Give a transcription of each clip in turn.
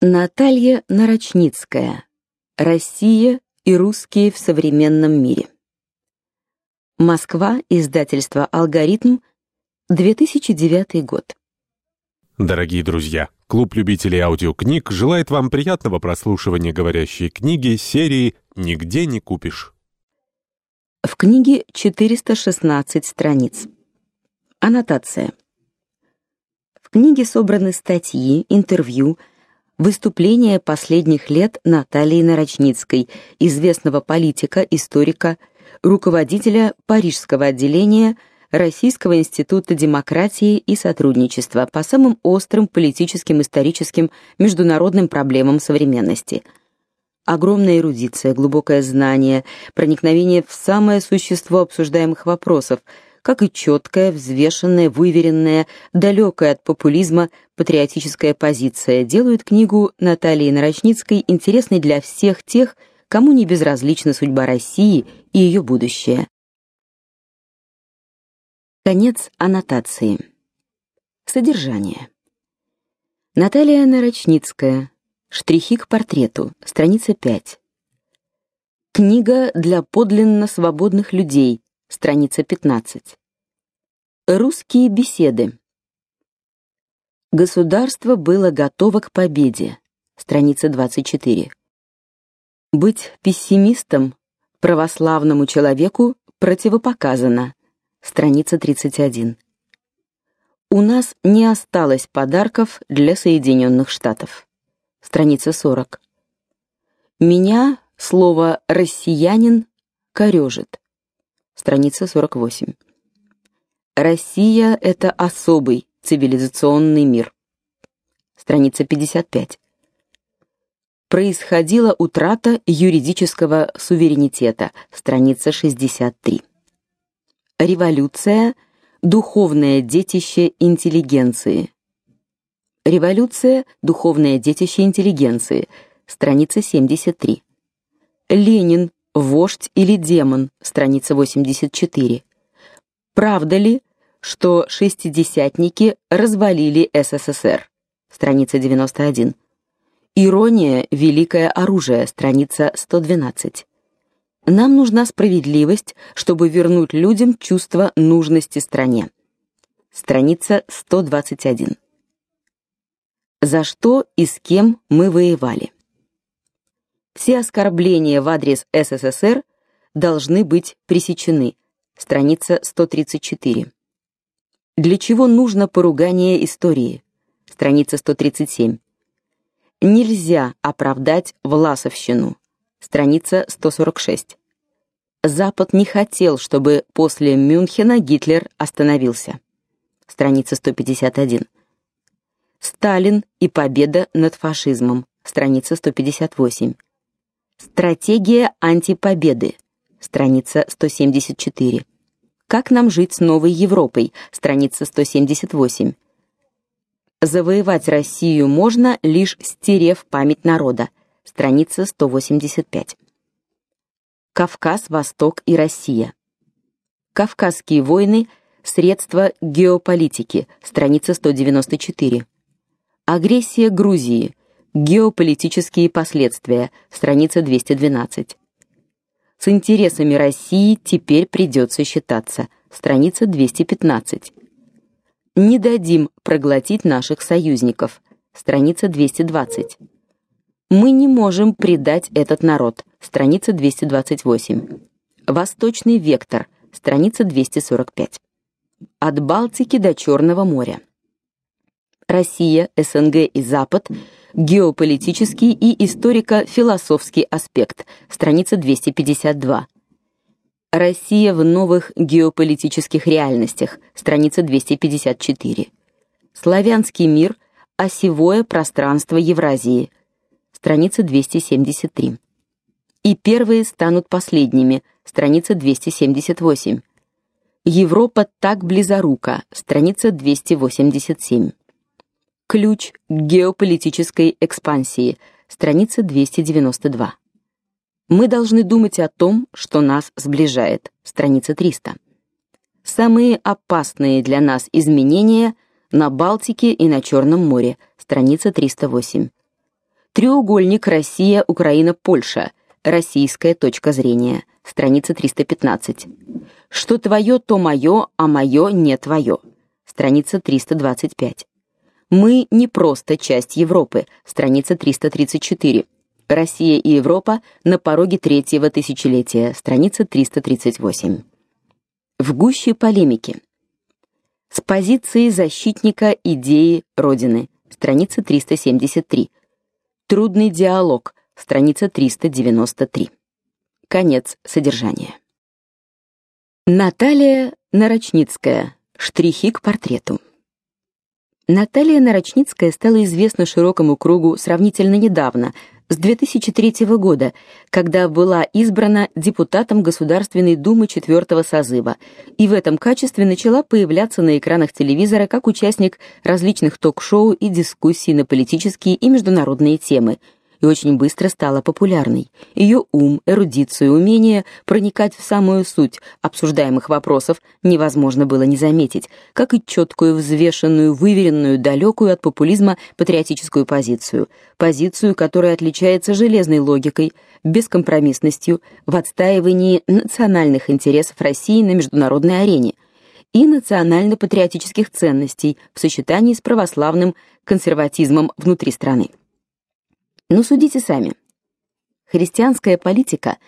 Наталья Нарочницкая. Россия и русские в современном мире. Москва, издательство Алгоритм, 2009 год. Дорогие друзья, клуб любителей аудиокниг желает вам приятного прослушивания говорящей книги серии Нигде не купишь. В книге 416 страниц. Аннотация. В книге собраны статьи, интервью, Выступление последних лет Натальи Нарочницкой, известного политика, историка, руководителя Парижского отделения Российского института демократии и сотрудничества по самым острым политическим, историческим, международным проблемам современности. Огромная эрудиция, глубокое знание, проникновение в самое существо обсуждаемых вопросов – как и четкая, взвешенная, выверенная, далекая от популизма патриотическая позиция делают книгу Натальи Нарочницкой интересной для всех тех, кому не безразлична судьба России и ее будущее. Конец аннотации. Содержание. Наталья Нарочницкая. Штрихи к портрету. Страница 5. Книга для подлинно свободных людей страница 15. Русские беседы. Государство было готово к победе. Страница 24. Быть пессимистом православному человеку противопоказано. Страница 31. У нас не осталось подарков для Соединенных Штатов. Страница 40. Меня слово россиянин корежит страница 48. Россия это особый цивилизационный мир. Страница 55. Происходила утрата юридического суверенитета. Страница 63. Революция духовное детище интеллигенции. Революция духовное детище интеллигенции. Страница 73. Ленин Вождь или демон, страница 84. Правда ли, что шестидесятники развалили СССР? Страница 91. Ирония великое оружие, страница 112. Нам нужна справедливость, чтобы вернуть людям чувство нужности стране. Страница 121. За что и с кем мы воевали? Все оскорбления в адрес СССР должны быть пресечены. Страница 134. Для чего нужно поругание истории? Страница 137. Нельзя оправдать власовщину. Страница 146. Запад не хотел, чтобы после Мюнхена Гитлер остановился. Страница 151. Сталин и победа над фашизмом. Страница 158. Стратегия антипобеды. Страница 174. Как нам жить с новой Европой? Страница 178. Завоевать Россию можно лишь стерев память народа. Страница 185. Кавказ, Восток и Россия. Кавказские войны средства геополитики. Страница 194. Агрессия Грузии. Геополитические последствия. Страница 212. С интересами России теперь придется считаться. Страница 215. Не дадим проглотить наших союзников. Страница 220. Мы не можем предать этот народ. Страница 228. Восточный вектор. Страница 245. От Балтики до Черного моря. Россия, СНГ и Запад Геополитический и историко-философский аспект. Страница 252. Россия в новых геополитических реальностях. Страница 254. Славянский мир, осевое пространство Евразии. Страница 273. И первые станут последними. Страница 278. Европа так близорука. Страница 287. Ключ к геополитической экспансии. Страница 292. Мы должны думать о том, что нас сближает. Страница 300. Самые опасные для нас изменения на Балтике и на Черном море. Страница 308. Треугольник Россия, Украина, Польша. Российская точка зрения. Страница 315. Что твое, то мое, а мое не твое. Страница 325. Мы не просто часть Европы. Страница 334. Россия и Европа на пороге третьего тысячелетия. Страница 338. В гуще полемики. С позиции защитника идеи Родины. Страница 373. Трудный диалог. Страница 393. Конец содержания. Наталья Нарочницкая. Штрихи к портрету. Наталья Нарочницкая стала известна широкому кругу сравнительно недавно, с 2003 года, когда была избрана депутатом Государственной Думы четвертого созыва, и в этом качестве начала появляться на экранах телевизора как участник различных ток-шоу и дискуссий на политические и международные темы – и очень быстро стала популярной. Ее ум, эрудицию, умение проникать в самую суть обсуждаемых вопросов невозможно было не заметить, как и четкую, взвешенную, выверенную, далекую от популизма патриотическую позицию, позицию, которая отличается железной логикой, бескомпромиссностью в отстаивании национальных интересов России на международной арене и национально-патриотических ценностей в сочетании с православным консерватизмом внутри страны. Но судите сами. Христианская политика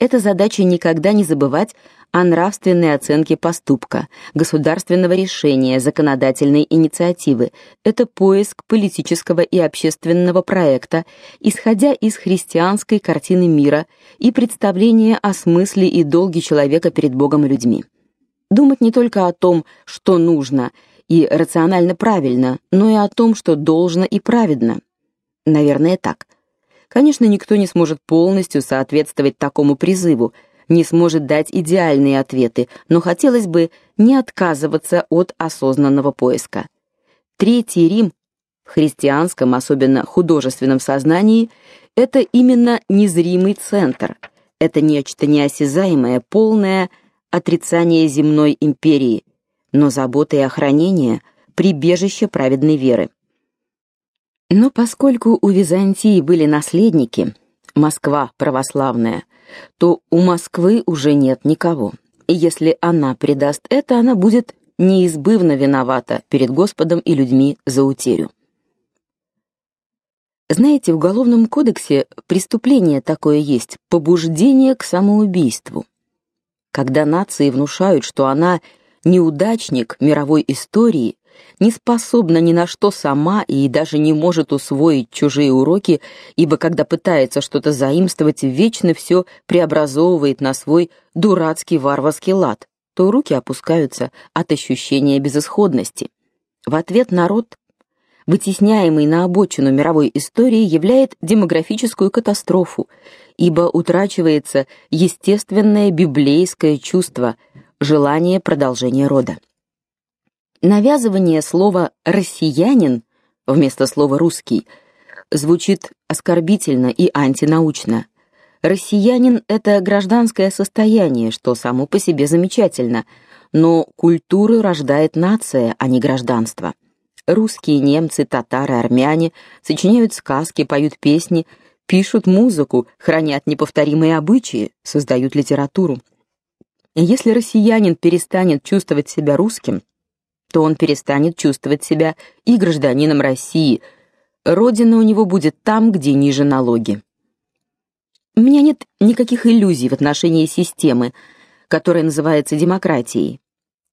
это задача никогда не забывать о нравственной оценке поступка, государственного решения, законодательной инициативы. Это поиск политического и общественного проекта, исходя из христианской картины мира и представления о смысле и долге человека перед Богом и людьми. Думать не только о том, что нужно и рационально правильно, но и о том, что должно и праведно. Наверное, так. Конечно, никто не сможет полностью соответствовать такому призыву, не сможет дать идеальные ответы, но хотелось бы не отказываться от осознанного поиска. Третий Рим в христианском, особенно художественном сознании, это именно незримый центр. Это нечто неосязаемое, полное отрицание земной империи, но забота и охранение прибежище праведной веры. Но поскольку у Византии были наследники, Москва православная, то у Москвы уже нет никого. И если она предаст это, она будет неизбывно виновата перед Господом и людьми за утерю. Знаете, в уголовном кодексе преступление такое есть побуждение к самоубийству. Когда нации внушают, что она неудачник мировой истории, не способна ни на что сама и даже не может усвоить чужие уроки, ибо когда пытается что-то заимствовать, вечно все преобразовывает на свой дурацкий варварский лад, то руки опускаются от ощущения безысходности. В ответ народ, вытесняемый на обочину мировой истории, являет демографическую катастрофу, ибо утрачивается естественное библейское чувство желание продолжения рода. Навязывание слова россиянин вместо слова русский звучит оскорбительно и антинаучно. Россиянин это гражданское состояние, что само по себе замечательно, но культуру рождает нация, а не гражданство. Русские, немцы, татары, армяне сочиняют сказки, поют песни, пишут музыку, хранят неповторимые обычаи, создают литературу. Если россиянин перестанет чувствовать себя русским, то он перестанет чувствовать себя и гражданином России. Родина у него будет там, где ниже налоги. У меня нет никаких иллюзий в отношении системы, которая называется демократией.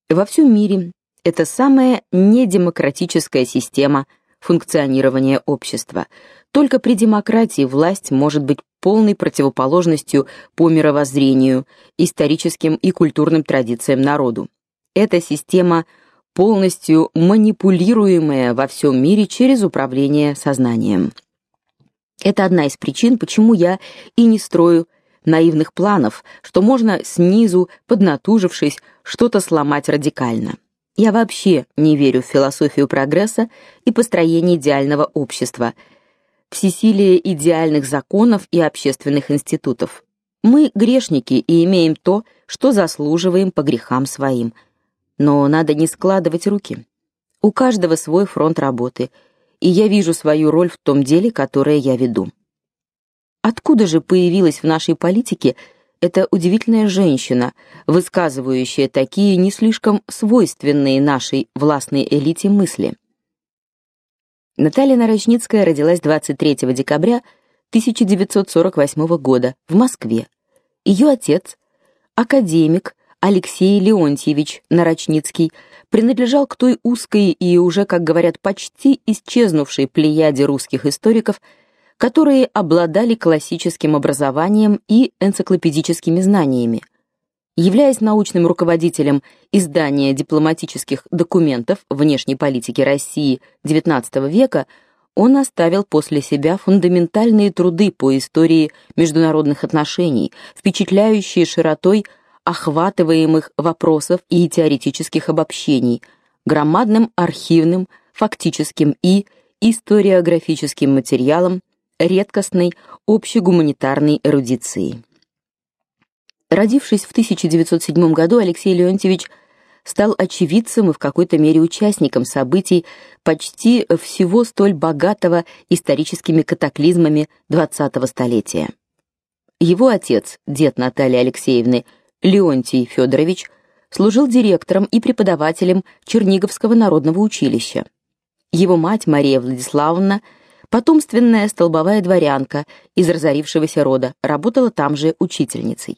Во всем мире это самая недемократическая система функционирования общества. Только при демократии власть может быть полной противоположностью по мировоззрению, историческим и культурным традициям народу. Эта система полностью манипулируемая во всем мире через управление сознанием. Это одна из причин, почему я и не строю наивных планов, что можно снизу, поднатужившись, что-то сломать радикально. Я вообще не верю в философию прогресса и построение идеального общества, всесилие идеальных законов и общественных институтов. Мы грешники и имеем то, что заслуживаем по грехам своим – но надо не складывать руки. У каждого свой фронт работы, и я вижу свою роль в том деле, которое я веду. Откуда же появилась в нашей политике эта удивительная женщина, высказывающая такие не слишком свойственные нашей властной элите мысли? Наталья Нарочницкая родилась 23 декабря 1948 года в Москве. Ее отец, академик Алексей Леонтьевич Нарочницкий, принадлежал к той узкой и уже, как говорят, почти исчезнувшей плеяде русских историков, которые обладали классическим образованием и энциклопедическими знаниями. Являясь научным руководителем издания дипломатических документов внешней политики России XIX века, он оставил после себя фундаментальные труды по истории международных отношений, впечатляющие широтой охватываемых вопросов и теоретических обобщений, громадным архивным, фактическим и историографическим материалом редкостной общегуманитарной эрудиции. Родившись в 1907 году, Алексей Леонтьевич стал очевидцем и в какой-то мере участником событий почти всего столь богатого историческими катаклизмами XX столетия. Его отец, дед Натальи Алексеевны, Леонтий Федорович, служил директором и преподавателем Черниговского народного училища. Его мать Мария Владиславовна, потомственная столбовая дворянка из разорившегося рода, работала там же учительницей.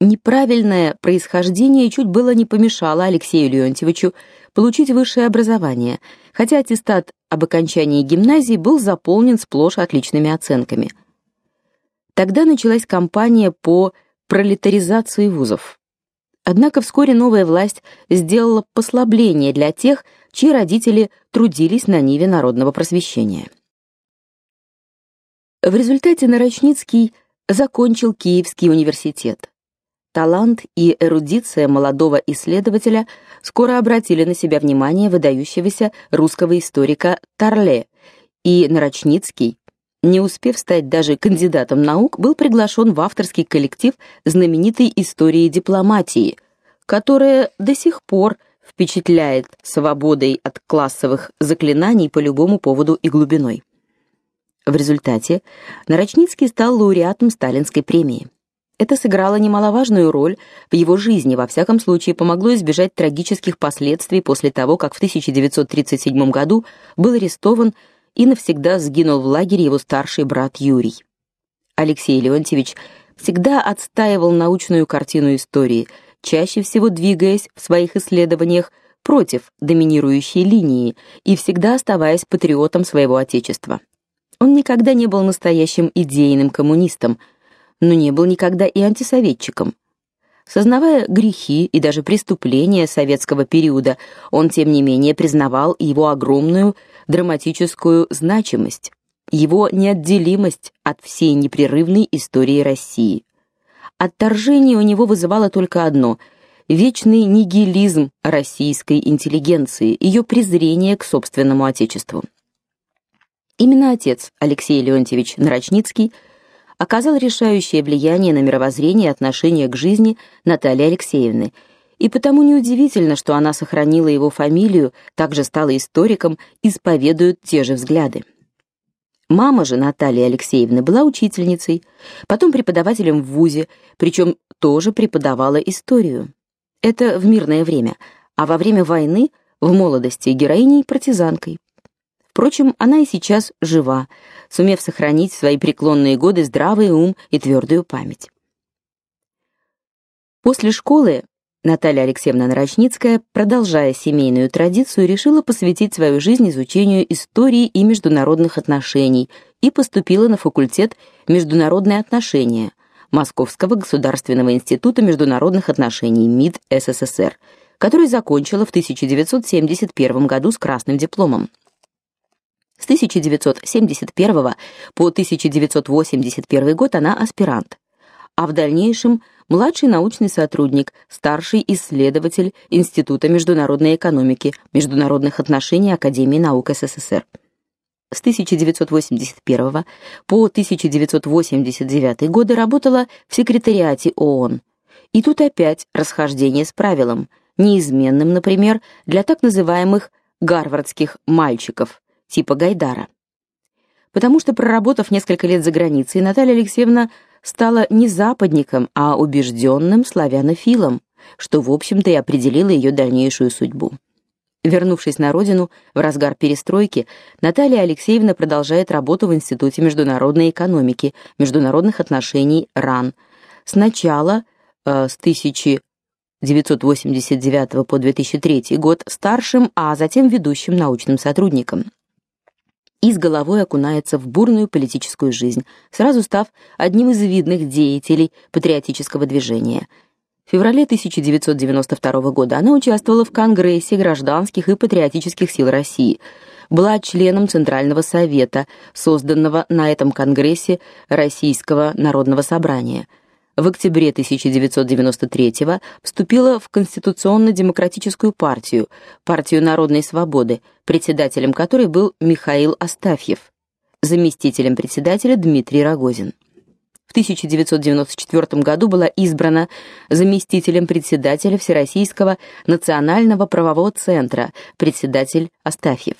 Неправильное происхождение чуть было не помешало Алексею Леонтьевичу получить высшее образование, хотя аттестат об окончании гимназии был заполнен сплошь отличными оценками. Тогда началась кампания по пролетаризации вузов. Однако вскоре новая власть сделала послабление для тех, чьи родители трудились на ниве народного просвещения. В результате Нарочницкий закончил Киевский университет. Талант и эрудиция молодого исследователя скоро обратили на себя внимание выдающегося русского историка Тарле, и Нарочницкий, не успев стать даже кандидатом наук, был приглашен в авторский коллектив знаменитой истории дипломатии, которая до сих пор впечатляет свободой от классовых заклинаний по любому поводу и глубиной. В результате Нарочницкий стал лауреатом Сталинской премии. Это сыграло немаловажную роль в его жизни, во всяком случае помогло избежать трагических последствий после того, как в 1937 году был арестован и навсегда сгинул в лагере его старший брат Юрий. Алексей Леонтьевич всегда отстаивал научную картину истории, чаще всего двигаясь в своих исследованиях против доминирующей линии и всегда оставаясь патриотом своего отечества. Он никогда не был настоящим идейным коммунистом – но не был никогда и антисоветчиком. Сознавая грехи и даже преступления советского периода, он тем не менее признавал его огромную драматическую значимость, его неотделимость от всей непрерывной истории России. Отторжение у него вызывало только одно вечный нигилизм российской интеллигенции, ее презрение к собственному отечеству. Именно отец Алексей Леонтьевич Нарочницкий оказал решающее влияние на мировоззрение и отношение к жизни Натальи Алексеевны. И потому неудивительно, что она сохранила его фамилию, также стала историком, исповедует те же взгляды. Мама же Натальи Алексеевны была учительницей, потом преподавателем в вузе, причем тоже преподавала историю. Это в мирное время, а во время войны в молодости героиней-партизанкой. Впрочем, она и сейчас жива, сумев сохранить в свои преклонные годы здравый ум и твердую память. После школы Наталья Алексеевна Нарочницкая, продолжая семейную традицию, решила посвятить свою жизнь изучению истории и международных отношений и поступила на факультет Международные отношения Московского государственного института международных отношений МИД СССР, который закончила в 1971 году с красным дипломом. С 1971 по 1981 год она аспирант, а в дальнейшем младший научный сотрудник, старший исследователь Института международной экономики, международных отношений Академии наук СССР. С 1981 по 1989 годы работала в секретариате ООН. И тут опять расхождение с правилом, неизменным, например, для так называемых гарвардских мальчиков типа Гайдара. Потому что проработав несколько лет за границей, Наталья Алексеевна стала не западником, а убежденным славянофилом, что в общем-то и определило ее дальнейшую судьбу. Вернувшись на родину в разгар перестройки, Наталья Алексеевна продолжает работу в Институте международной экономики, международных отношений РАН. Сначала э, с 1989 по 2003 год старшим, а затем ведущим научным сотрудником. И с головой окунается в бурную политическую жизнь, сразу став одним из видных деятелей патриотического движения – в феврале 1992 года она участвовала в Конгрессе гражданских и патриотических сил России. Была членом Центрального совета, созданного на этом конгрессе Российского народного собрания. В октябре 1993 вступила в Конституционно-демократическую партию, партию Народной свободы, председателем которой был Михаил Астафьев, заместителем председателя Дмитрий Рогозин. 1994 году была избрана заместителем председателя Всероссийского национального правового центра, председатель Астафьев.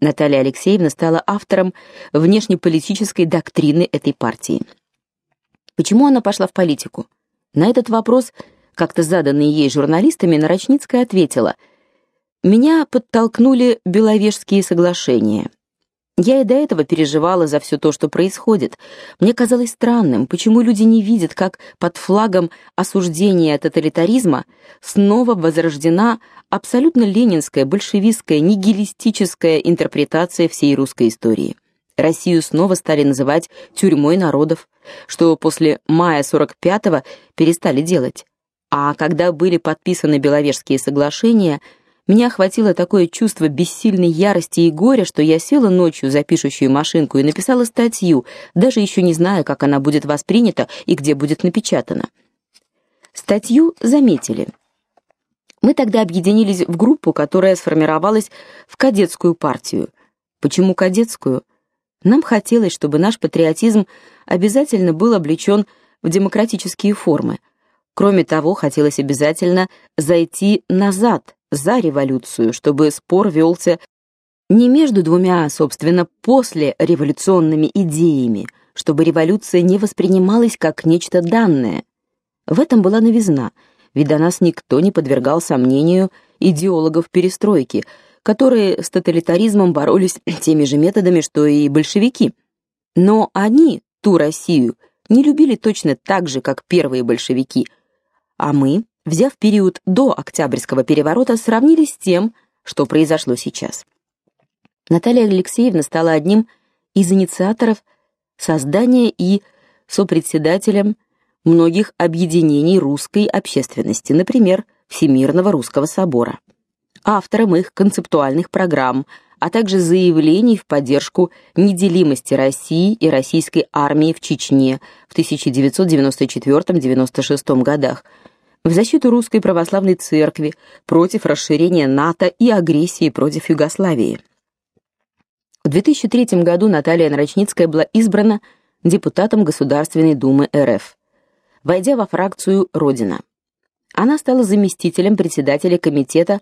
Наталья Алексеевна стала автором внешнеполитической доктрины этой партии. Почему она пошла в политику? На этот вопрос, как-то заданный ей журналистами, Нарочницкая ответила: "Меня подтолкнули Беловежские соглашения". Я и до этого переживала за все то, что происходит. Мне казалось странным, почему люди не видят, как под флагом осуждения тоталитаризма снова возрождена абсолютно ленинская, большевистская, нигилистическая интерпретация всей русской истории. Россию снова стали называть тюрьмой народов, что после мая 45-го перестали делать. А когда были подписаны Беловежские соглашения – меня охватило такое чувство бессильной ярости и горя, что я села ночью за пишущую машинку и написала статью, даже еще не зная, как она будет воспринята и где будет напечатана. Статью заметили. Мы тогда объединились в группу, которая сформировалась в кадетскую партию. Почему кадетскую? Нам хотелось, чтобы наш патриотизм обязательно был облечен в демократические формы. Кроме того, хотелось обязательно зайти назад, за революцию, чтобы спор велся не между двумя, собственно, после революционными идеями, чтобы революция не воспринималась как нечто данное. В этом была новизна, ведь до нас никто не подвергал сомнению идеологов перестройки, которые с тоталитаризмом боролись теми же методами, что и большевики. Но они ту Россию не любили точно так же, как первые большевики, а мы взяв период до Октябрьского переворота, сравнили с тем, что произошло сейчас. Наталья Алексеевна стала одним из инициаторов создания и сопредседателем многих объединений русской общественности, например, Всемирного русского собора. Автором их концептуальных программ, а также заявлений в поддержку неделимости России и российской армии в Чечне в 1994-96 годах, в защиту русской православной церкви, против расширения НАТО и агрессии против Югославии. В 2003 году Наталья Нарочницкая была избрана депутатом Государственной Думы РФ, войдя во фракцию Родина. Она стала заместителем председателя комитета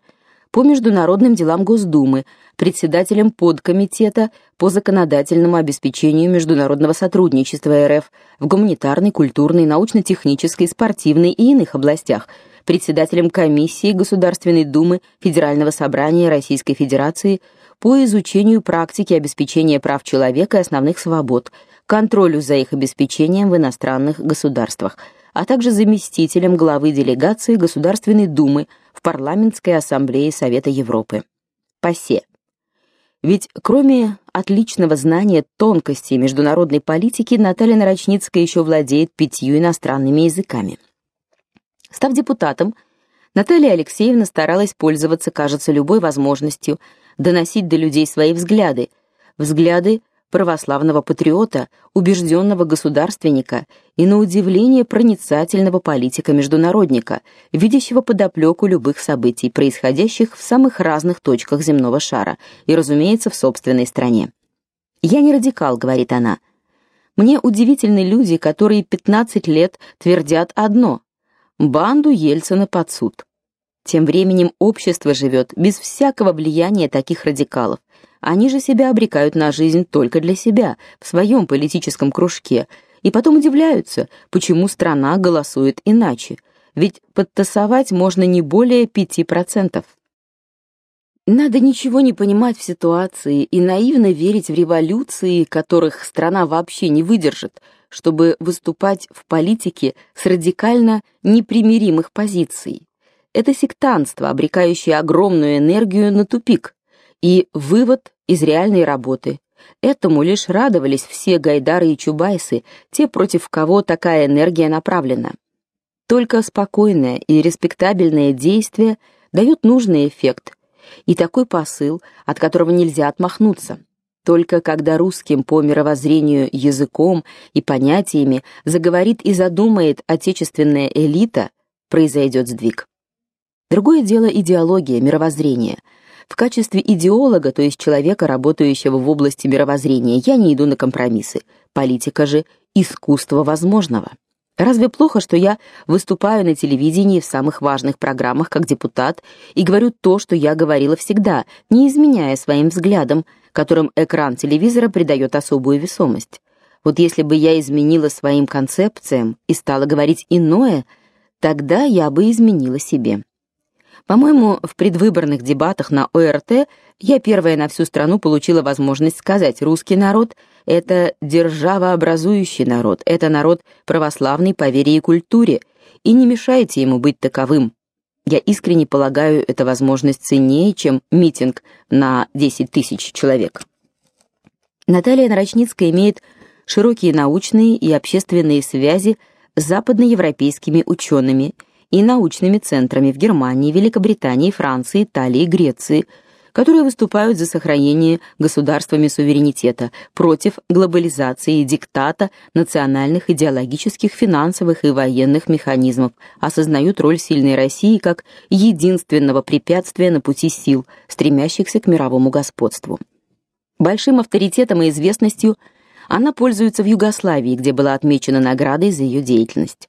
по международным делам Госдумы, председателем подкомитета по законодательному обеспечению международного сотрудничества РФ в гуманитарной, культурной, научно-технической, спортивной и иных областях, председателем комиссии Государственной Думы Федерального собрания Российской Федерации по изучению практики обеспечения прав человека и основных свобод, контролю за их обеспечением в иностранных государствах, а также заместителем главы делегации Государственной Думы в Парламентской ассамблее Совета Европы. ПАСЕ. Ведь кроме отличного знания тонкостей международной политики, Наталья Нарочницкая еще владеет пятью иностранными языками. Став депутатом, Наталья Алексеевна старалась пользоваться, кажется, любой возможностью доносить до людей свои взгляды, взгляды православного патриота, убежденного государственника и на удивление проницательного политика-международника, видящего подоплеку любых событий, происходящих в самых разных точках земного шара и, разумеется, в собственной стране. Я не радикал, говорит она. Мне удивительны люди, которые 15 лет твердят одно: банду Ельцина под суд. Тем временем общество живет без всякого влияния таких радикалов. Они же себя обрекают на жизнь только для себя, в своем политическом кружке, и потом удивляются, почему страна голосует иначе. Ведь подтасовать можно не более 5%. Надо ничего не понимать в ситуации и наивно верить в революции, которых страна вообще не выдержит, чтобы выступать в политике с радикально непримиримых позиций. Это сектантство, обрекающее огромную энергию на тупик. И вывод из реальной работы. Этому лишь радовались все гайдары и чубайсы, те, против кого такая энергия направлена. Только спокойное и респектабельное действие дает нужный эффект, и такой посыл, от которого нельзя отмахнуться. Только когда русским по мировоззрению языком и понятиями заговорит и задумает отечественная элита, произойдет сдвиг. Другое дело идеология, мировоззрение. В качестве идеолога, то есть человека, работающего в области мировоззрения, я не иду на компромиссы. Политика же искусство возможного. Разве плохо, что я выступаю на телевидении в самых важных программах как депутат и говорю то, что я говорила всегда, не изменяя своим взглядам, которым экран телевизора придает особую весомость? Вот если бы я изменила своим концепциям и стала говорить иное, тогда я бы изменила себе. По-моему, в предвыборных дебатах на ОРТ я первая на всю страну получила возможность сказать: русский народ это державообразующий народ, это народ православный по вере и культуре, и не мешайте ему быть таковым. Я искренне полагаю, эта возможность ценнее, чем митинг на 10 тысяч человек. Наталья Нарочницкая имеет широкие научные и общественные связи с западноевропейскими учеными и научными центрами в Германии, Великобритании, Франции, Италии, Греции, которые выступают за сохранение государствами суверенитета против глобализации и диктата национальных идеологических, финансовых и военных механизмов, осознают роль сильной России как единственного препятствия на пути сил, стремящихся к мировому господству. Большим авторитетом и известностью она пользуется в Югославии, где была отмечена наградой за ее деятельность.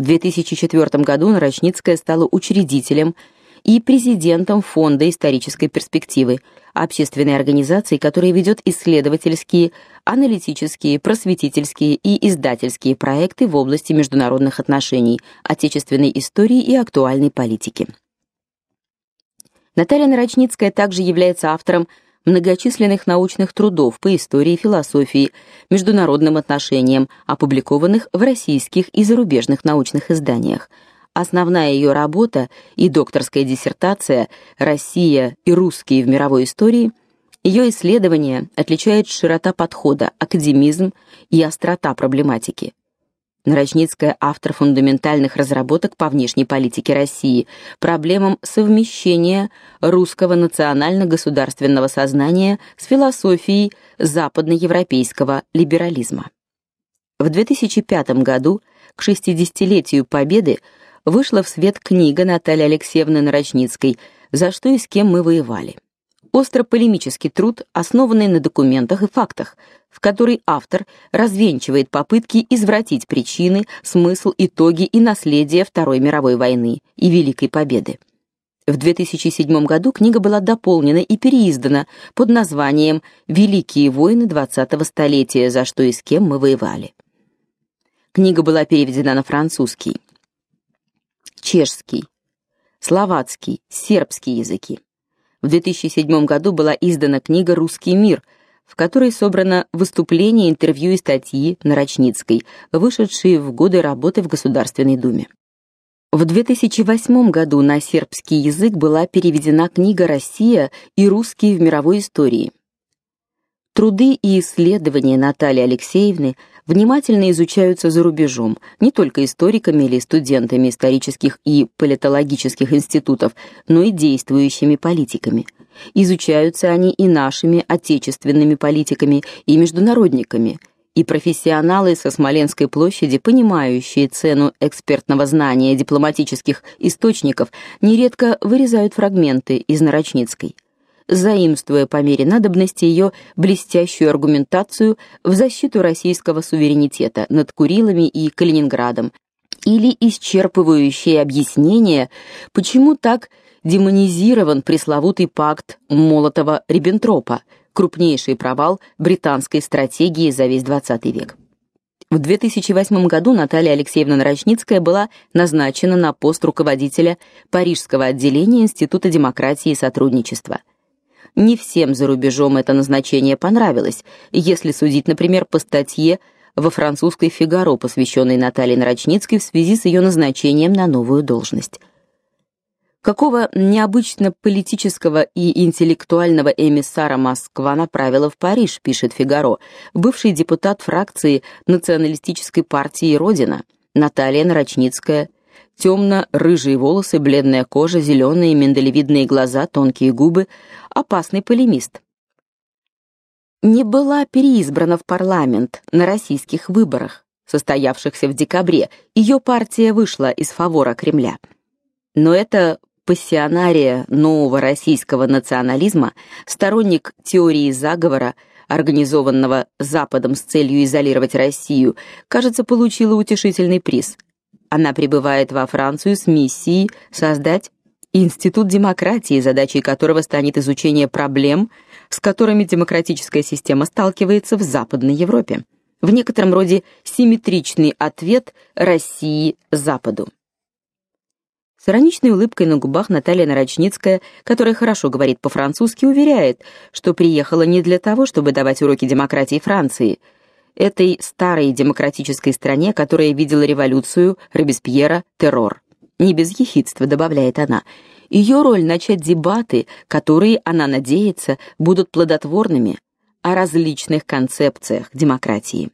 В 2004 году Нарочницкая стала учредителем и президентом Фонда исторической перспективы, общественной организации, которая ведет исследовательские, аналитические, просветительские и издательские проекты в области международных отношений, отечественной истории и актуальной политики. Наталья Нарочницкая также является автором многочисленных научных трудов по истории, философии, международным отношениям, опубликованных в российских и зарубежных научных изданиях. Основная ее работа и докторская диссертация Россия и русские в мировой истории ее исследования отличает широта подхода, академизм и острота проблематики. Нарочницкая автор фундаментальных разработок по внешней политике России, проблемам совмещения русского национально-государственного сознания с философией западноевропейского либерализма. В 2005 году, к 60-летию Победы, вышла в свет книга Натальи Алексеевны Нарочницкой «За что и с кем мы воевали» остро-полемический труд, основанный на документах и фактах, в который автор развенчивает попытки извратить причины, смысл, итоги и наследие Второй мировой войны и Великой Победы. В 2007 году книга была дополнена и переиздана под названием Великие войны 20-го столетия. За что и с кем мы воевали. Книга была переведена на французский, чешский, словацкий, сербский языки. В 2007 году была издана книга Русский мир, в которой собрано выступления, интервью и статьи Нарочницкой, вышедшие в годы работы в Государственной Думе. В 2008 году на сербский язык была переведена книга Россия и русские в мировой истории. Труды и исследования Натальи Алексеевны внимательно изучаются за рубежом, не только историками или студентами исторических и политологических институтов, но и действующими политиками. Изучаются они и нашими отечественными политиками, и международниками. И профессионалы со Смоленской площади, понимающие цену экспертного знания дипломатических источников, нередко вырезают фрагменты из Нарочницкой заимствуя по мере надобности ее блестящую аргументацию в защиту российского суверенитета над Курилами и Калининградом, или исчерпывающие объяснения, почему так демонизирован пресловутый пакт Молотова-Риббентропа, крупнейший провал британской стратегии за весь XX век. В 2008 году Наталья Алексеевна Нарочницкая была назначена на пост руководителя Парижского отделения Института демократии и сотрудничества. Не всем за рубежом это назначение понравилось, если судить, например, по статье во французской Фигаро, посвященной Наталье Нарочницкой в связи с ее назначением на новую должность. Какого необычно политического и интеллектуального эмиссара Москва направила в Париж, пишет Фигаро, бывший депутат фракции националистической партии Родина Наталья Нарочницкая, темно-рыжие волосы, бледная кожа, зеленые миндалевидные глаза, тонкие губы, опасный полемист. Не была переизбрана в парламент на российских выборах, состоявшихся в декабре. Ее партия вышла из фавора Кремля. Но это пассионария нового российского национализма, сторонник теории заговора, организованного Западом с целью изолировать Россию, кажется, получила утешительный приз. Она прибывает во Францию с миссией создать институт демократии, задачей которого станет изучение проблем, с которыми демократическая система сталкивается в Западной Европе. В некотором роде симметричный ответ России Западу. С ироничной улыбкой на губах Наталья Нарочницкая, которая хорошо говорит по-французски, уверяет, что приехала не для того, чтобы давать уроки демократии Франции, этой старой демократической стране, которая видела революцию, Робеспьера, террор. Не без ехидства, добавляет она. Ее роль начать дебаты, которые, она надеется, будут плодотворными о различных концепциях демократии.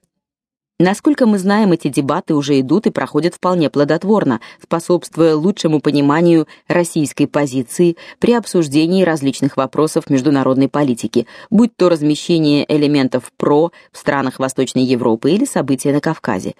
Насколько мы знаем, эти дебаты уже идут и проходят вполне плодотворно, способствуя лучшему пониманию российской позиции при обсуждении различных вопросов международной политики, будь то размещение элементов ПРО в странах Восточной Европы или события на Кавказе.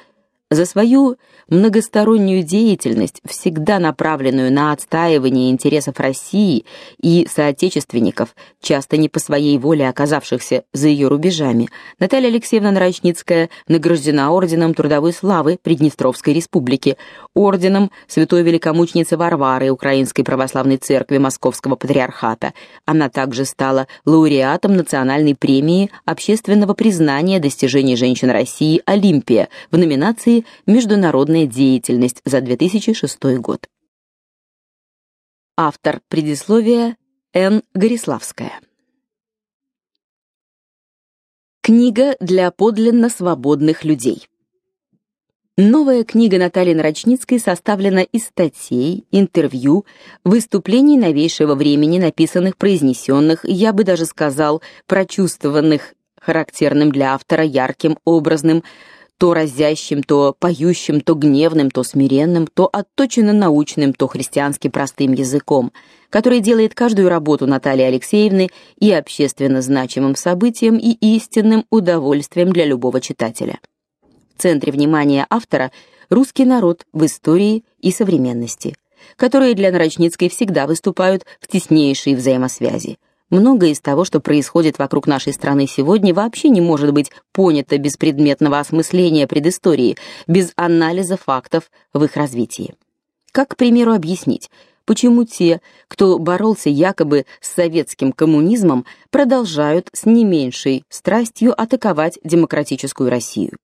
За свою многостороннюю деятельность, всегда направленную на отстаивание интересов России и соотечественников, часто не по своей воле оказавшихся за ее рубежами, Наталья Алексеевна Нарочницкая награждена орденом Трудовой славы Приднестровской республики, орденом Святой великомученицы Варвары Украинской православной церкви Московского патриархата. Она также стала лауреатом национальной премии общественного признания достижений женщин России Олимпия в номинации Международная деятельность за 2006 год. Автор предисловия Н. Гориславская. Книга для подлинно свободных людей. Новая книга Натальи Нарочницкой составлена из статей, интервью, выступлений новейшего времени, написанных, произнесенных, я бы даже сказал, прочувствованных характерным для автора ярким, образным, то разящим, то поющим, то гневным, то смиренным, то отточенно научным, то христиански простым языком, который делает каждую работу Натальи Алексеевны и общественно значимым событием, и истинным удовольствием для любого читателя. В центре внимания автора русский народ в истории и современности, которые для Нарочницкой всегда выступают в теснейшей взаимосвязи. Многое из того, что происходит вокруг нашей страны сегодня, вообще не может быть понято без предметного осмысления предыстории, без анализа фактов в их развитии. Как, к примеру, объяснить, почему те, кто боролся якобы с советским коммунизмом, продолжают с не меньшей страстью атаковать демократическую Россию?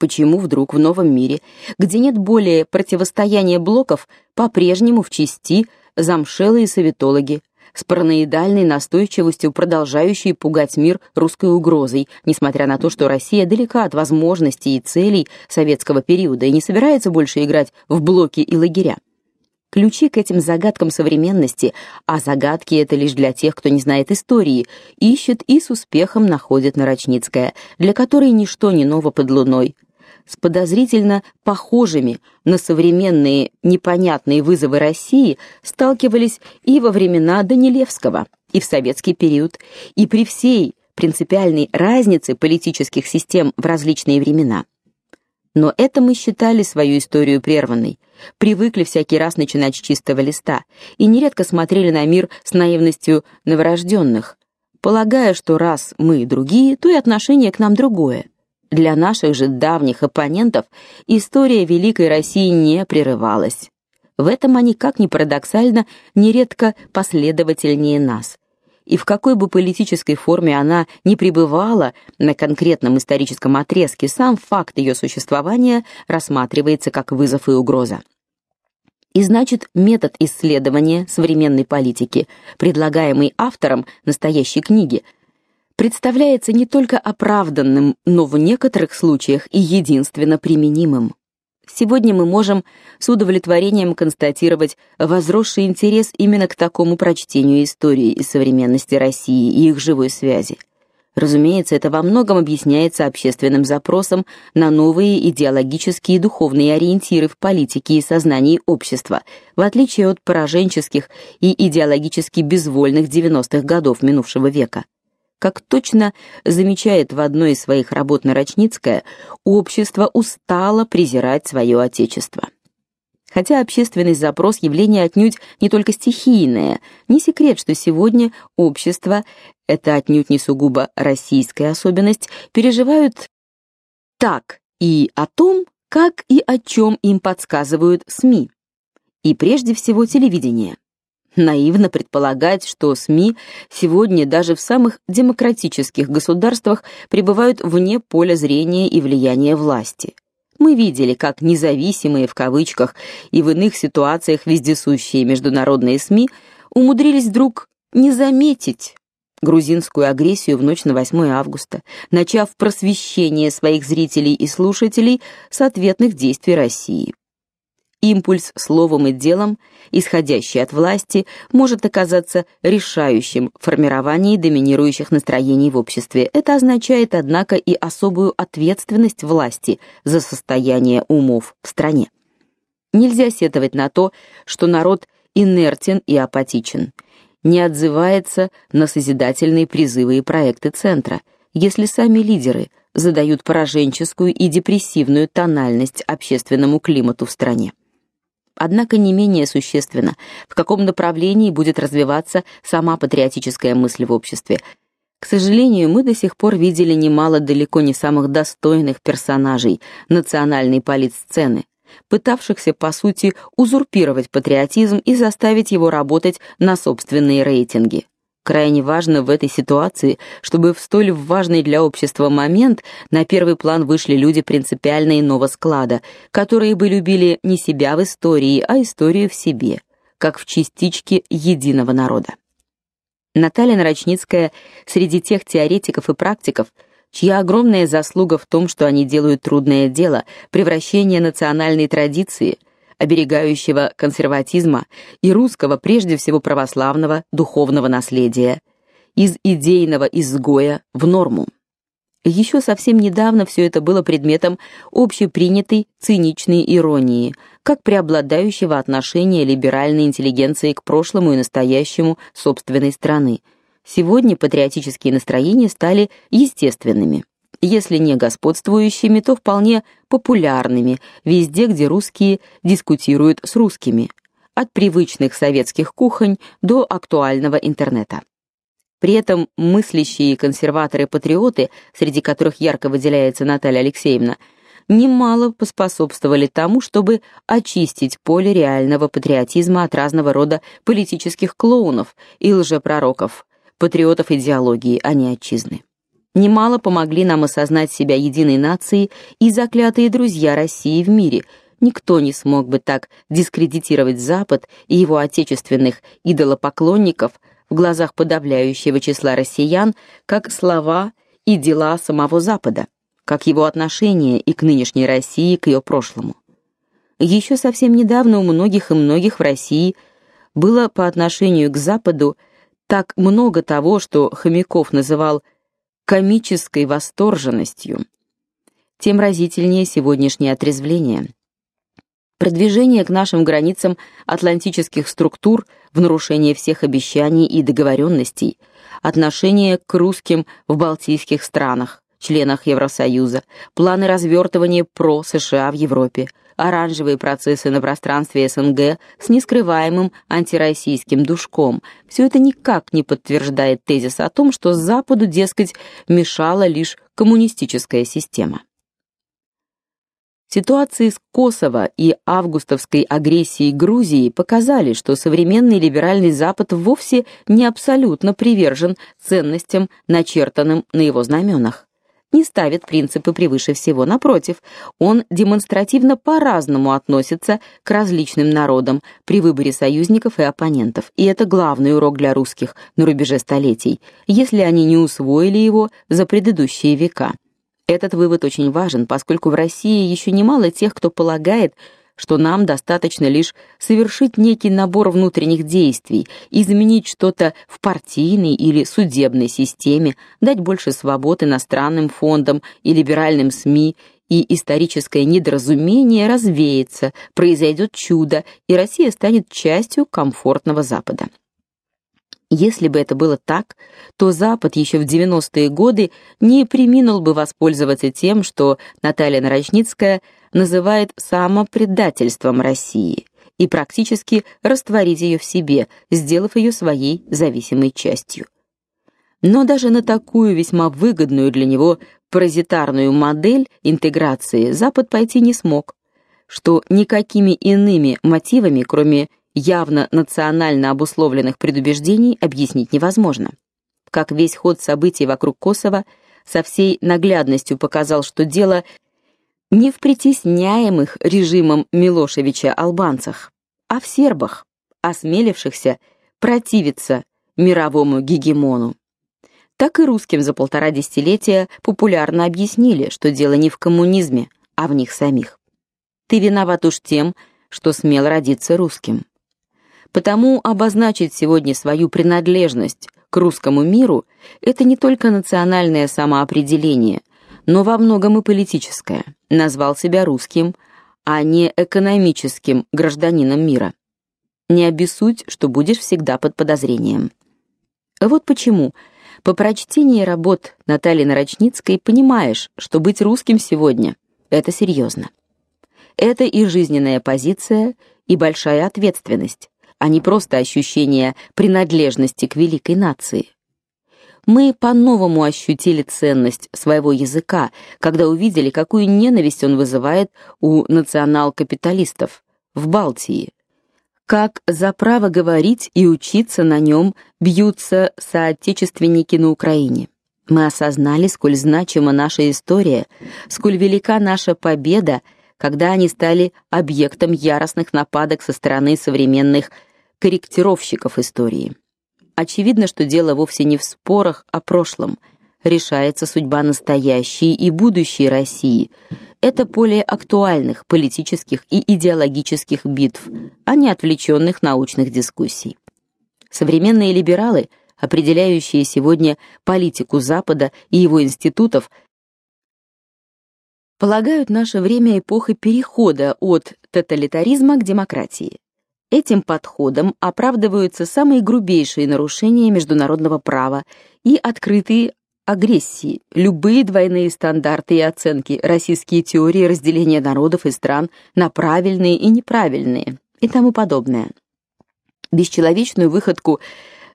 Почему вдруг в новом мире, где нет более противостояния блоков, по-прежнему в части замшелые советологи, с параноидальной настойчивостью продолжающей пугать мир русской угрозой, несмотря на то, что Россия далека от возможностей и целей советского периода и не собирается больше играть в блоки и лагеря. Ключи к этим загадкам современности, а загадки это лишь для тех, кто не знает истории, ищет и с успехом находит Нарочницкая, для которой ничто не ново под луной, с подозрительно похожими на современные непонятные вызовы России сталкивались и во времена Данилевского, и в советский период, и при всей принципиальной разнице политических систем в различные времена. Но это мы считали свою историю прерванной, привыкли всякий раз начинать с чистого листа и нередко смотрели на мир с наивностью новорожденных, полагая, что раз мы другие, то и отношение к нам другое. Для наших же давних оппонентов история великой России не прерывалась. В этом они, как ни парадоксально, нередко последовательнее нас. И в какой бы политической форме она ни пребывала на конкретном историческом отрезке, сам факт ее существования рассматривается как вызов и угроза. И значит, метод исследования современной политики, предлагаемый автором настоящей книги, представляется не только оправданным, но в некоторых случаях и единственно применимым. Сегодня мы можем с удовлетворением констатировать возросший интерес именно к такому прочтению истории и современности России и их живой связи. Разумеется, это во многом объясняется общественным запросом на новые идеологические и духовные ориентиры в политике и сознании общества, в отличие от пораженческих и идеологически безвольных 90-х годов минувшего века. Как точно замечает в одной из своих работ Нарочницкая, общество устало презирать свое отечество. Хотя общественный запрос явление отнюдь не только стихийное, не секрет, что сегодня общество это отнюдь не сугубо российская особенность, переживают так и о том, как и о чем им подсказывают СМИ, и прежде всего телевидение. Наивно предполагать, что СМИ сегодня даже в самых демократических государствах пребывают вне поля зрения и влияния власти. Мы видели, как независимые в кавычках и в иных ситуациях вездесущие международные СМИ умудрились вдруг не заметить грузинскую агрессию в ночь на 8 августа, начав просвещение своих зрителей и слушателей с ответных действий России. Импульс словом и делом, исходящий от власти, может оказаться решающим в формировании доминирующих настроений в обществе. Это означает, однако, и особую ответственность власти за состояние умов в стране. Нельзя сетовать на то, что народ инертен и апатичен, не отзывается на созидательные призывы и проекты центра, если сами лидеры задают пораженческую и депрессивную тональность общественному климату в стране. Однако не менее существенно, в каком направлении будет развиваться сама патриотическая мысль в обществе. К сожалению, мы до сих пор видели немало далеко не самых достойных персонажей национальной политсцены, пытавшихся по сути узурпировать патриотизм и заставить его работать на собственные рейтинги. Крайне важно в этой ситуации, чтобы в столь важный для общества момент на первый план вышли люди принципиально иного склада, которые бы любили не себя в истории, а историю в себе, как в частичке единого народа. Наталья Нарочницкая среди тех теоретиков и практиков, чья огромная заслуга в том, что они делают трудное дело превращение национальной традиции – оберегающего консерватизма и русского, прежде всего православного, духовного наследия, из идейного изгоя в норму. Еще совсем недавно все это было предметом общепринятой циничной иронии, как преобладающего отношения либеральной интеллигенции к прошлому и настоящему собственной страны. Сегодня патриотические настроения стали естественными если не господствующими, то вполне популярными везде, где русские дискутируют с русскими, от привычных советских кухонь до актуального интернета. При этом мыслящие консерваторы-патриоты, среди которых ярко выделяется Наталья Алексеевна, немало поспособствовали тому, чтобы очистить поле реального патриотизма от разного рода политических клоунов и лжепророков, патриотов идеологии, а не отчизны немало помогли нам осознать себя единой нацией и заклятые друзья России в мире. Никто не смог бы так дискредитировать Запад и его отечественных идолопоклонников в глазах подавляющего числа россиян, как слова и дела самого Запада, как его отношение и к нынешней России, и к ее прошлому. Еще совсем недавно у многих и многих в России было по отношению к Западу так много того, что Хомяков называл комической восторженностью, тем разительнее сегодняшнее отрезвление. Продвижение к нашим границам атлантических структур в нарушение всех обещаний и договоренностей, отношение к русским в балтийских странах, членах Евросоюза, планы развертывания про США в Европе, оранжевые процессы на пространстве СНГ с нескрываемым антироссийским душком. Все это никак не подтверждает тезис о том, что Западу, дескать, мешала лишь коммунистическая система. Ситуации с Косово и августовской агрессией Грузии показали, что современный либеральный Запад вовсе не абсолютно привержен ценностям, начертанным на его знаменах. Не ставит принципы превыше всего, напротив, он демонстративно по-разному относится к различным народам при выборе союзников и оппонентов. И это главный урок для русских на рубеже столетий, если они не усвоили его за предыдущие века. Этот вывод очень важен, поскольку в России еще немало тех, кто полагает, что нам достаточно лишь совершить некий набор внутренних действий, изменить что-то в партийной или судебной системе, дать больше свобод иностранным фондам и либеральным СМИ, и историческое недоразумение развеется, произойдет чудо, и Россия станет частью комфортного Запада. Если бы это было так, то Запад еще в 90-е годы не преминул бы воспользоваться тем, что Наталья Нарочницкая называет самопредательством России, и практически растворить ее в себе, сделав ее своей зависимой частью. Но даже на такую весьма выгодную для него паразитарную модель интеграции Запад пойти не смог, что никакими иными мотивами, кроме явно национально обусловленных предубеждений объяснить невозможно. Как весь ход событий вокруг Косово со всей наглядностью показал, что дело не в притесняемых режимом Милошевича албанцах, а в сербах, осмелившихся противиться мировому гегемону. Так и русским за полтора десятилетия популярно объяснили, что дело не в коммунизме, а в них самих. Ты виноват уж тем, что смел родиться русским. Потому обозначить сегодня свою принадлежность к русскому миру это не только национальное самоопределение, но во многом и политическое. Назвал себя русским, а не экономическим гражданином мира. Не обессудь, что будешь всегда под подозрением. Вот почему по прочтении работ Натальи Нарочницкой понимаешь, что быть русским сегодня это серьезно. Это и жизненная позиция, и большая ответственность а не просто ощущение принадлежности к великой нации. Мы по-новому ощутили ценность своего языка, когда увидели, какую ненависть он вызывает у национал-капиталистов в Балтии. Как за право говорить и учиться на нем бьются соотечественники на Украине. Мы осознали, сколь значима наша история, сколь велика наша победа, когда они стали объектом яростных нападок со стороны современных корректировщиков истории. Очевидно, что дело вовсе не в спорах о прошлом. Решается судьба настоящей и будущей России. Это поле актуальных политических и идеологических битв, а не отвлеченных научных дискуссий. Современные либералы, определяющие сегодня политику Запада и его институтов, полагают наше время эпохой перехода от тоталитаризма к демократии. Этим подходом оправдываются самые грубейшие нарушения международного права и открытые агрессии, любые двойные стандарты и оценки, российские теории разделения народов и стран на правильные и неправильные и тому подобное. Бесчеловечную выходку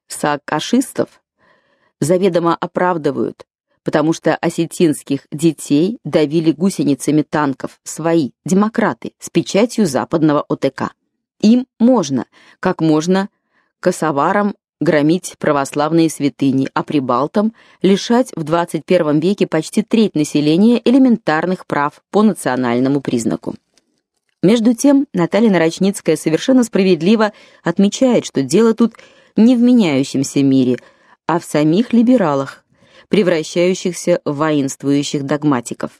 саакашистов заведомо оправдывают, потому что осетинских детей давили гусеницами танков свои демократы с печатью западного ОТК. Им можно, как можно косоварам громить православные святыни, а прибалтам лишать в 21 веке почти треть населения элементарных прав по национальному признаку. Между тем, Наталья Нарочницкая совершенно справедливо отмечает, что дело тут не в меняющемся мире, а в самих либералах, превращающихся в воинствующих догматиков.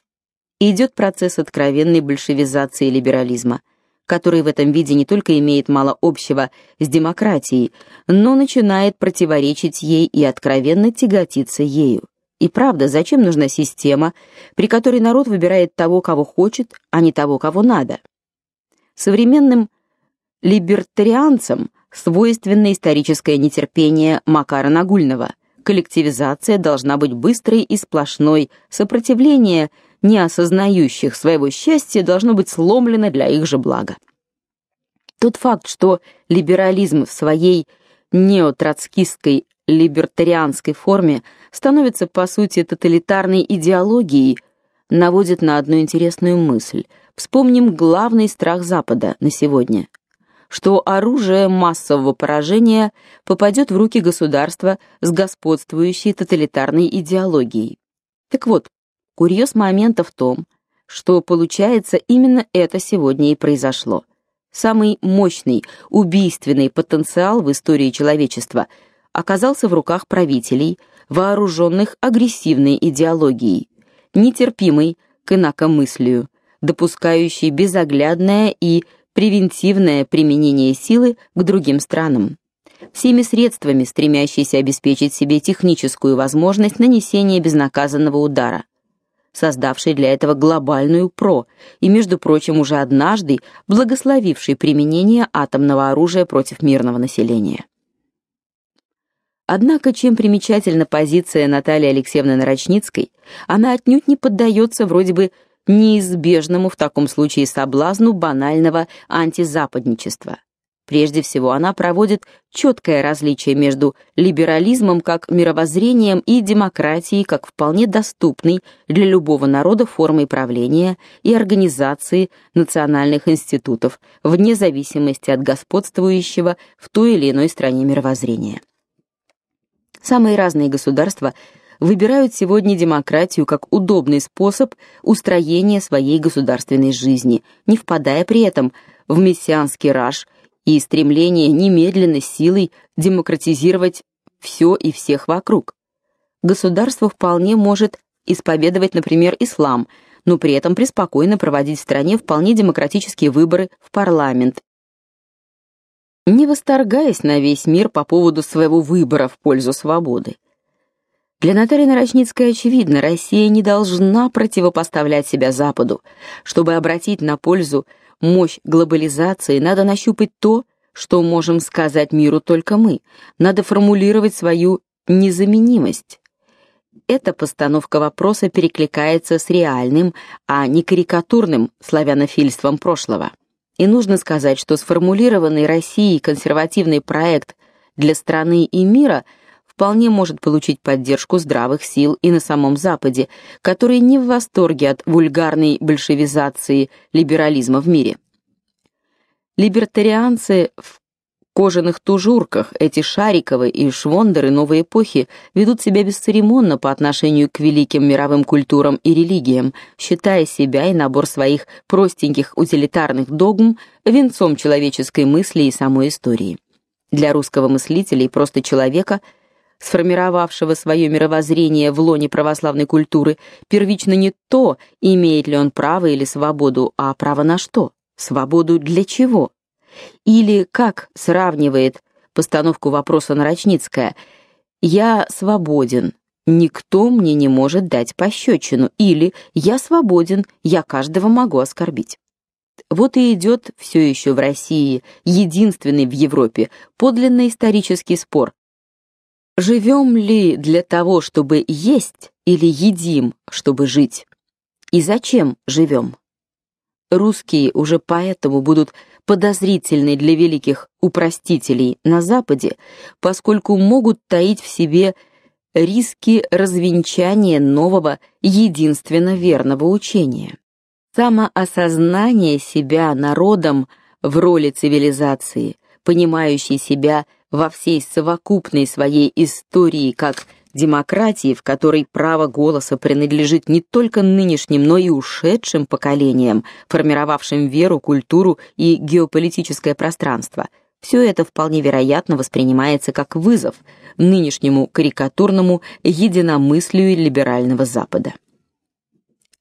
идет процесс откровенной большевизации либерализма – который в этом виде не только имеет мало общего с демократией, но начинает противоречить ей и откровенно тяготиться ею. И правда, зачем нужна система, при которой народ выбирает того, кого хочет, а не того, кого надо? Современным либертарианцам свойственно историческое нетерпение Макара Нагульного. Коллективизация должна быть быстрой и сплошной, сопротивление – не осознающих своего счастья, должно быть сломлено для их же блага. Тот факт, что либерализм в своей неотроцкистской либертарианской форме становится по сути тоталитарной идеологией, наводит на одну интересную мысль. Вспомним главный страх Запада на сегодня что оружие массового поражения попадет в руки государства с господствующей тоталитарной идеологией. Так вот, курьез момента в том, что получается именно это сегодня и произошло. Самый мощный убийственный потенциал в истории человечества оказался в руках правителей, вооруженных агрессивной идеологией, нетерпимой к инакомыслию, допускающей безоглядное и превентивное применение силы к другим странам, всеми средствами стремящейся обеспечить себе техническую возможность нанесения безнаказанного удара, создавший для этого глобальную ПРО и, между прочим, уже однажды благословивший применение атомного оружия против мирного населения. Однако, чем примечательна позиция Натальи Алексеевны Нарочницкой, она отнюдь не поддается вроде бы неизбежному в таком случае соблазну банального антизападничества. Прежде всего, она проводит четкое различие между либерализмом как мировоззрением и демократией как вполне доступной для любого народа формой правления и организации национальных институтов вне зависимости от господствующего в той или иной стране мировоззрения. Самые разные государства выбирают сегодня демократию как удобный способ устроения своей государственной жизни, не впадая при этом в мессианский раж – и стремление немедленно силой демократизировать все и всех вокруг. Государство вполне может исповедовать, например, ислам, но при этом преспокойно проводить в стране вполне демократические выборы в парламент, не восторгаясь на весь мир по поводу своего выбора в пользу свободы. Для Натальи Нарочницкой очевидно, Россия не должна противопоставлять себя Западу, чтобы обратить на пользу мощь глобализации, надо нащупать то, что можем сказать миру только мы. Надо формулировать свою незаменимость. Эта постановка вопроса перекликается с реальным, а не карикатурным славянофильством прошлого. И нужно сказать, что сформулированный Россией консервативный проект для страны и мира – вполне может получить поддержку здравых сил и на самом Западе, который не в восторге от вульгарной большевизации либерализма в мире. Либертарианцы в кожаных тужурках, эти Шариковы и Швондеры новой эпохи ведут себя бесцеремонно по отношению к великим мировым культурам и религиям, считая себя и набор своих простеньких утилитарных догм венцом человеческой мысли и самой истории. Для русского мыслителя и просто человека – сформировавшего свое мировоззрение в лоне православной культуры, первично не то, имеет ли он право или свободу, а право на что? Свободу для чего? Или как сравнивает постановку вопроса Нарочницкая: "Я свободен, никто мне не может дать пощечину" или "Я свободен, я каждого могу оскорбить". Вот и идет все еще в России, единственный в Европе, подлинный исторический спор, Живем ли для того, чтобы есть, или едим, чтобы жить? И зачем живем? Русские уже поэтому будут подозрительны для великих упростителей на Западе, поскольку могут таить в себе риски развенчания нового единственно верного учения. Самоосознание себя народом в роли цивилизации, понимающей себя во всей совокупной своей истории как демократии, в которой право голоса принадлежит не только нынешним, но и ушедшим поколениям, формировавшим веру, культуру и геополитическое пространство. Все это вполне вероятно воспринимается как вызов нынешнему карикатурному единомыслию либерального Запада.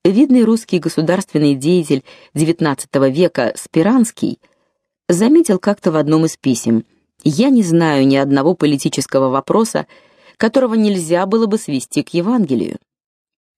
Видный русский государственный деятель XIX века Спиранский заметил как-то в одном из писем – я не знаю ни одного политического вопроса, которого нельзя было бы свести к Евангелию.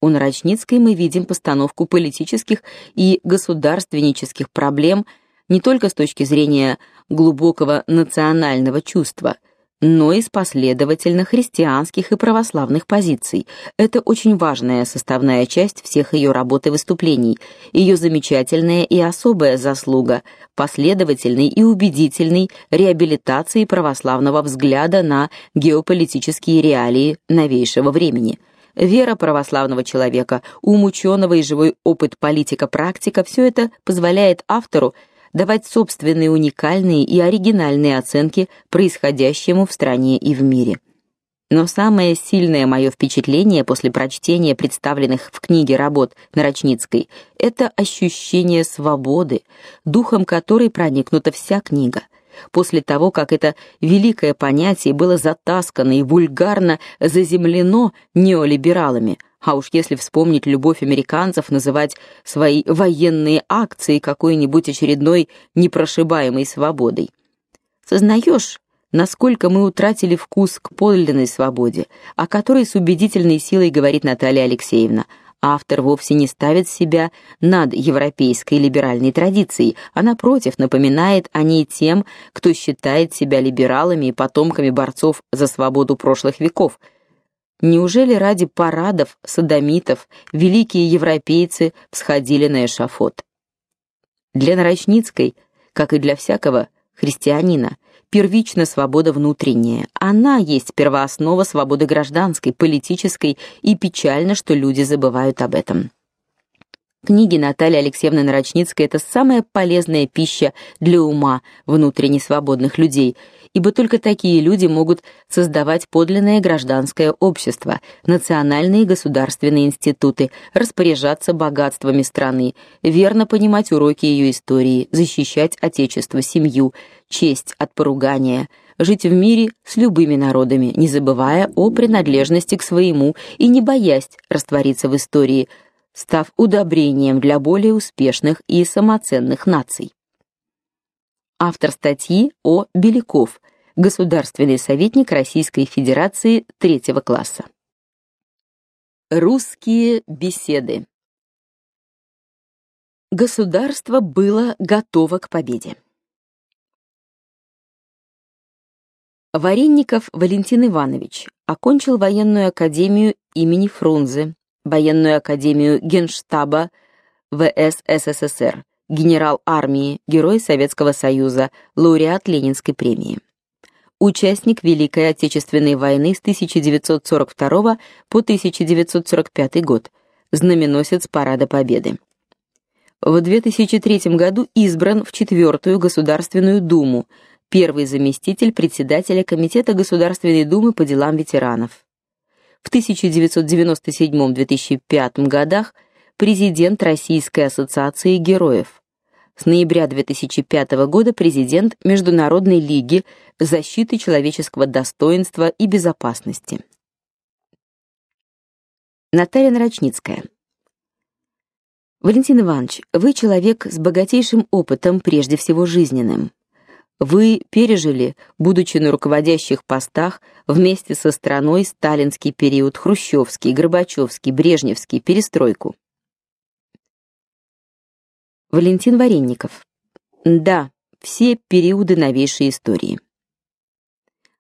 У Нарочницкой мы видим постановку политических и государственнических проблем не только с точки зрения глубокого национального чувства – но и с последовательно христианских и православных позиций. Это очень важная составная часть всех ее работ и выступлений, ее замечательная и особая заслуга последовательной и убедительной реабилитации православного взгляда на геополитические реалии новейшего времени. вера православного человека, ум ученого и живой опыт политика-практика все это позволяет автору давать собственные уникальные и оригинальные оценки происходящему в стране и в мире. Но самое сильное мое впечатление после прочтения представленных в книге работ Нарочницкой это ощущение свободы, духом которой проникнута вся книга. После того, как это великое понятие было затаскано и вульгарно заземлено неолибералами, а уж если вспомнить любовь американцев называть свои военные акции какой-нибудь очередной непрошибаемой свободой. Сознаешь, насколько мы утратили вкус к подлинной свободе, о которой с убедительной силой говорит Наталья Алексеевна. Автор вовсе не ставит себя над европейской либеральной традицией, а напротив напоминает о ней тем, кто считает себя либералами и потомками борцов за свободу прошлых веков. Неужели ради парадов садомитов великие европейцы всходили на эшафот? Для Нарочницкой, как и для всякого христианина, первична свобода внутренняя. Она есть первооснова свободы гражданской, политической, и печально, что люди забывают об этом. Книги Натальи Алексеевны Нарочницкой это самая полезная пища для ума внутренне свободных людей, ибо только такие люди могут создавать подлинное гражданское общество, национальные и государственные институты, распоряжаться богатствами страны, верно понимать уроки ее истории, защищать отечество, семью, честь от поругания, жить в мире с любыми народами, не забывая о принадлежности к своему и не боясь раствориться в истории, став удобрением для более успешных и самоценных наций. Автор статьи О. Беляков, государственный советник Российской Федерации третьего класса. Русские беседы. Государство было готово к победе. Варенников Валентин Иванович окончил военную академию имени Фрунзе, военную академию Генштаба ВС СССР, генерал армии, герой Советского Союза, лауреат Ленинской премии. Участник Великой Отечественной войны с 1942 по 1945 год, знаменосец Парада Победы. В 2003 году избран в четвертую Государственную Думу, первый заместитель председателя Комитета Государственной Думы по делам ветеранов. В 1997-2005 годах президент Российской ассоциации героев. С ноября 2005 года президент Международной лиги защиты человеческого достоинства и безопасности. Наталья Нарочницкая. Валентин Иванович, вы человек с богатейшим опытом, прежде всего жизненным. Вы пережили, будучи на руководящих постах, вместе со страной сталинский период, хрущевский, горбачевский, брежневский, перестройку. Валентин Варенников. Да, все периоды новейшей истории.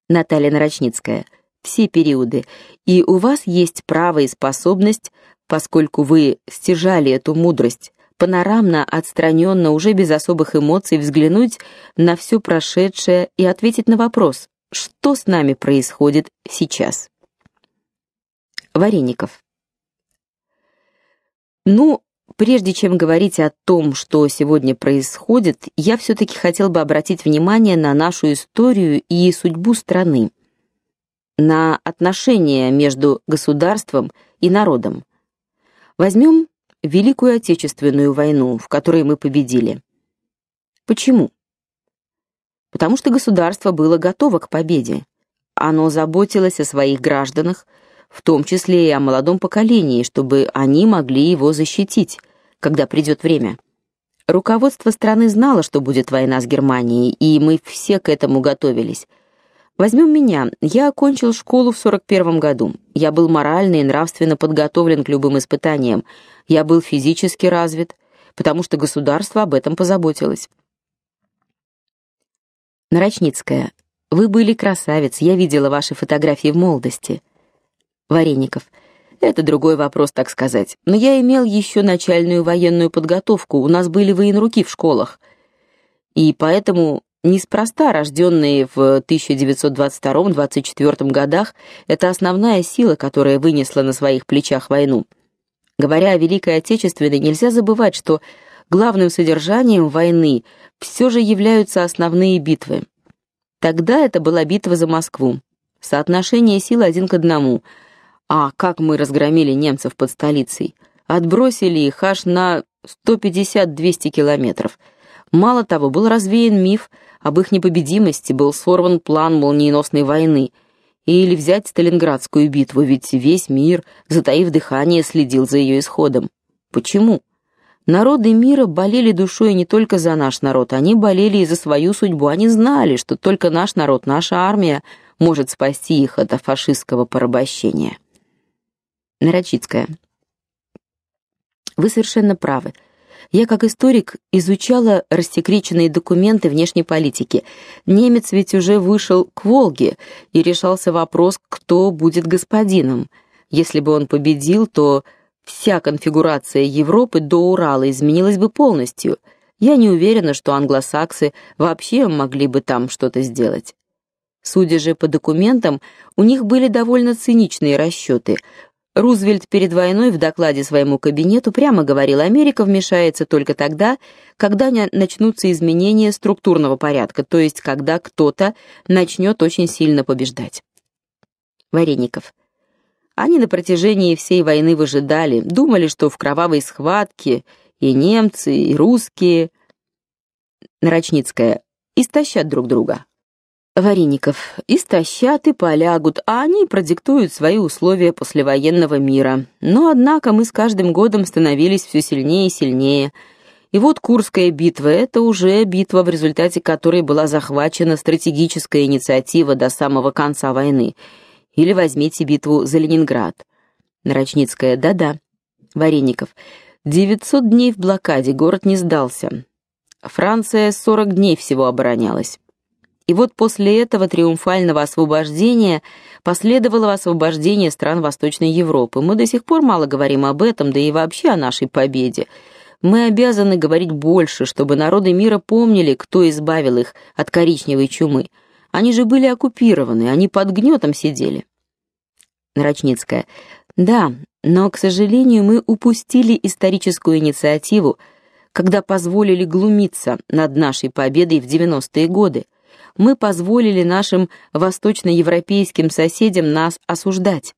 Наталья Нарочницкая. Все периоды. И у вас есть право и способность, поскольку вы стяжали эту мудрость, панорамно, отстраненно, уже без особых эмоций взглянуть на все прошедшее и ответить на вопрос: что с нами происходит сейчас? Вареников. Ну, прежде чем говорить о том, что сегодня происходит, я все таки хотел бы обратить внимание на нашу историю и судьбу страны, на отношения между государством и народом. Возьмем Великую Отечественную войну, в которой мы победили. Почему? Потому что государство было готово к победе. Оно заботилось о своих гражданах, в том числе и о молодом поколении, чтобы они могли его защитить, когда придет время. Руководство страны знало, что будет война с Германией, и мы все к этому готовились. Возьмем меня. Я окончил школу в 41 году. Я был морально и нравственно подготовлен к любым испытаниям. Я был физически развит, потому что государство об этом позаботилось. Нарочницкая. Вы были красавец. Я видела ваши фотографии в молодости. Вареников. Это другой вопрос, так сказать. Но я имел еще начальную военную подготовку. У нас были военруки в школах. И поэтому Неспроста рожденные в 1922-24 годах это основная сила, которая вынесла на своих плечах войну. Говоря о Великой Отечественной, нельзя забывать, что главным содержанием войны все же являются основные битвы. Тогда это была битва за Москву. Соотношение сил один к одному. А как мы разгромили немцев под столицей? Отбросили их аж на 150-200 километров. Мало того, был развеян миф об их непобедимости, был сорван план молниеносной войны. Или взять Сталинградскую битву, ведь весь мир, затаив дыхание, следил за ее исходом. Почему? Народы мира болели душой не только за наш народ, они болели и за свою судьбу. Они знали, что только наш народ, наша армия может спасти их от фашистского порабощения. Нарочицкая. Вы совершенно правы. Я как историк изучала рассекреченные документы внешней политики. Немец ведь уже вышел к Волге, и решался вопрос, кто будет господином. Если бы он победил, то вся конфигурация Европы до Урала изменилась бы полностью. Я не уверена, что англосаксы вообще могли бы там что-то сделать. Судя же по документам, у них были довольно циничные расчеты. Рузвельт перед войной в докладе своему кабинету прямо говорил, Америка вмешается только тогда, когда начнутся изменения структурного порядка, то есть когда кто-то начнет очень сильно побеждать. Вареников. Они на протяжении всей войны выжидали, думали, что в кровавой схватке и немцы, и русские, Нарочницкая, истощат друг друга. Вареников, истощат и полягут, а они продиктуют свои условия послевоенного мира. Но, однако, мы с каждым годом становились все сильнее и сильнее. И вот Курская битва — это уже битва, в результате которой была захвачена стратегическая инициатива до самого конца войны — или возьмите битву за Ленинград. Нарочницкая, да-да. Вареников. 900 дней в блокаде, город не сдался. Франция 40 дней всего оборонялась. И вот после этого триумфального освобождения последовало освобождение стран Восточной Европы. Мы до сих пор мало говорим об этом, да и вообще о нашей победе. Мы обязаны говорить больше, чтобы народы мира помнили, кто избавил их от коричневой чумы. Они же были оккупированы, они под гнетом сидели. Нарочницкая. Да, но, к сожалению, мы упустили историческую инициативу, когда позволили глумиться над нашей победой в 90-е годы. Мы позволили нашим восточноевропейским соседям нас осуждать.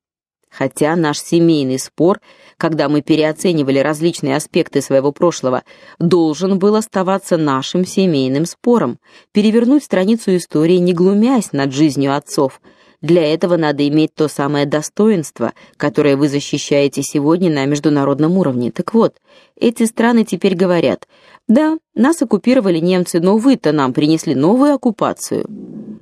Хотя наш семейный спор, когда мы переоценивали различные аспекты своего прошлого, должен был оставаться нашим семейным спором, перевернуть страницу истории, не глумясь над жизнью отцов. Для этого надо иметь то самое достоинство, которое вы защищаете сегодня на международном уровне. Так вот, эти страны теперь говорят: "Да, нас оккупировали немцы, но вы-то нам принесли новую оккупацию".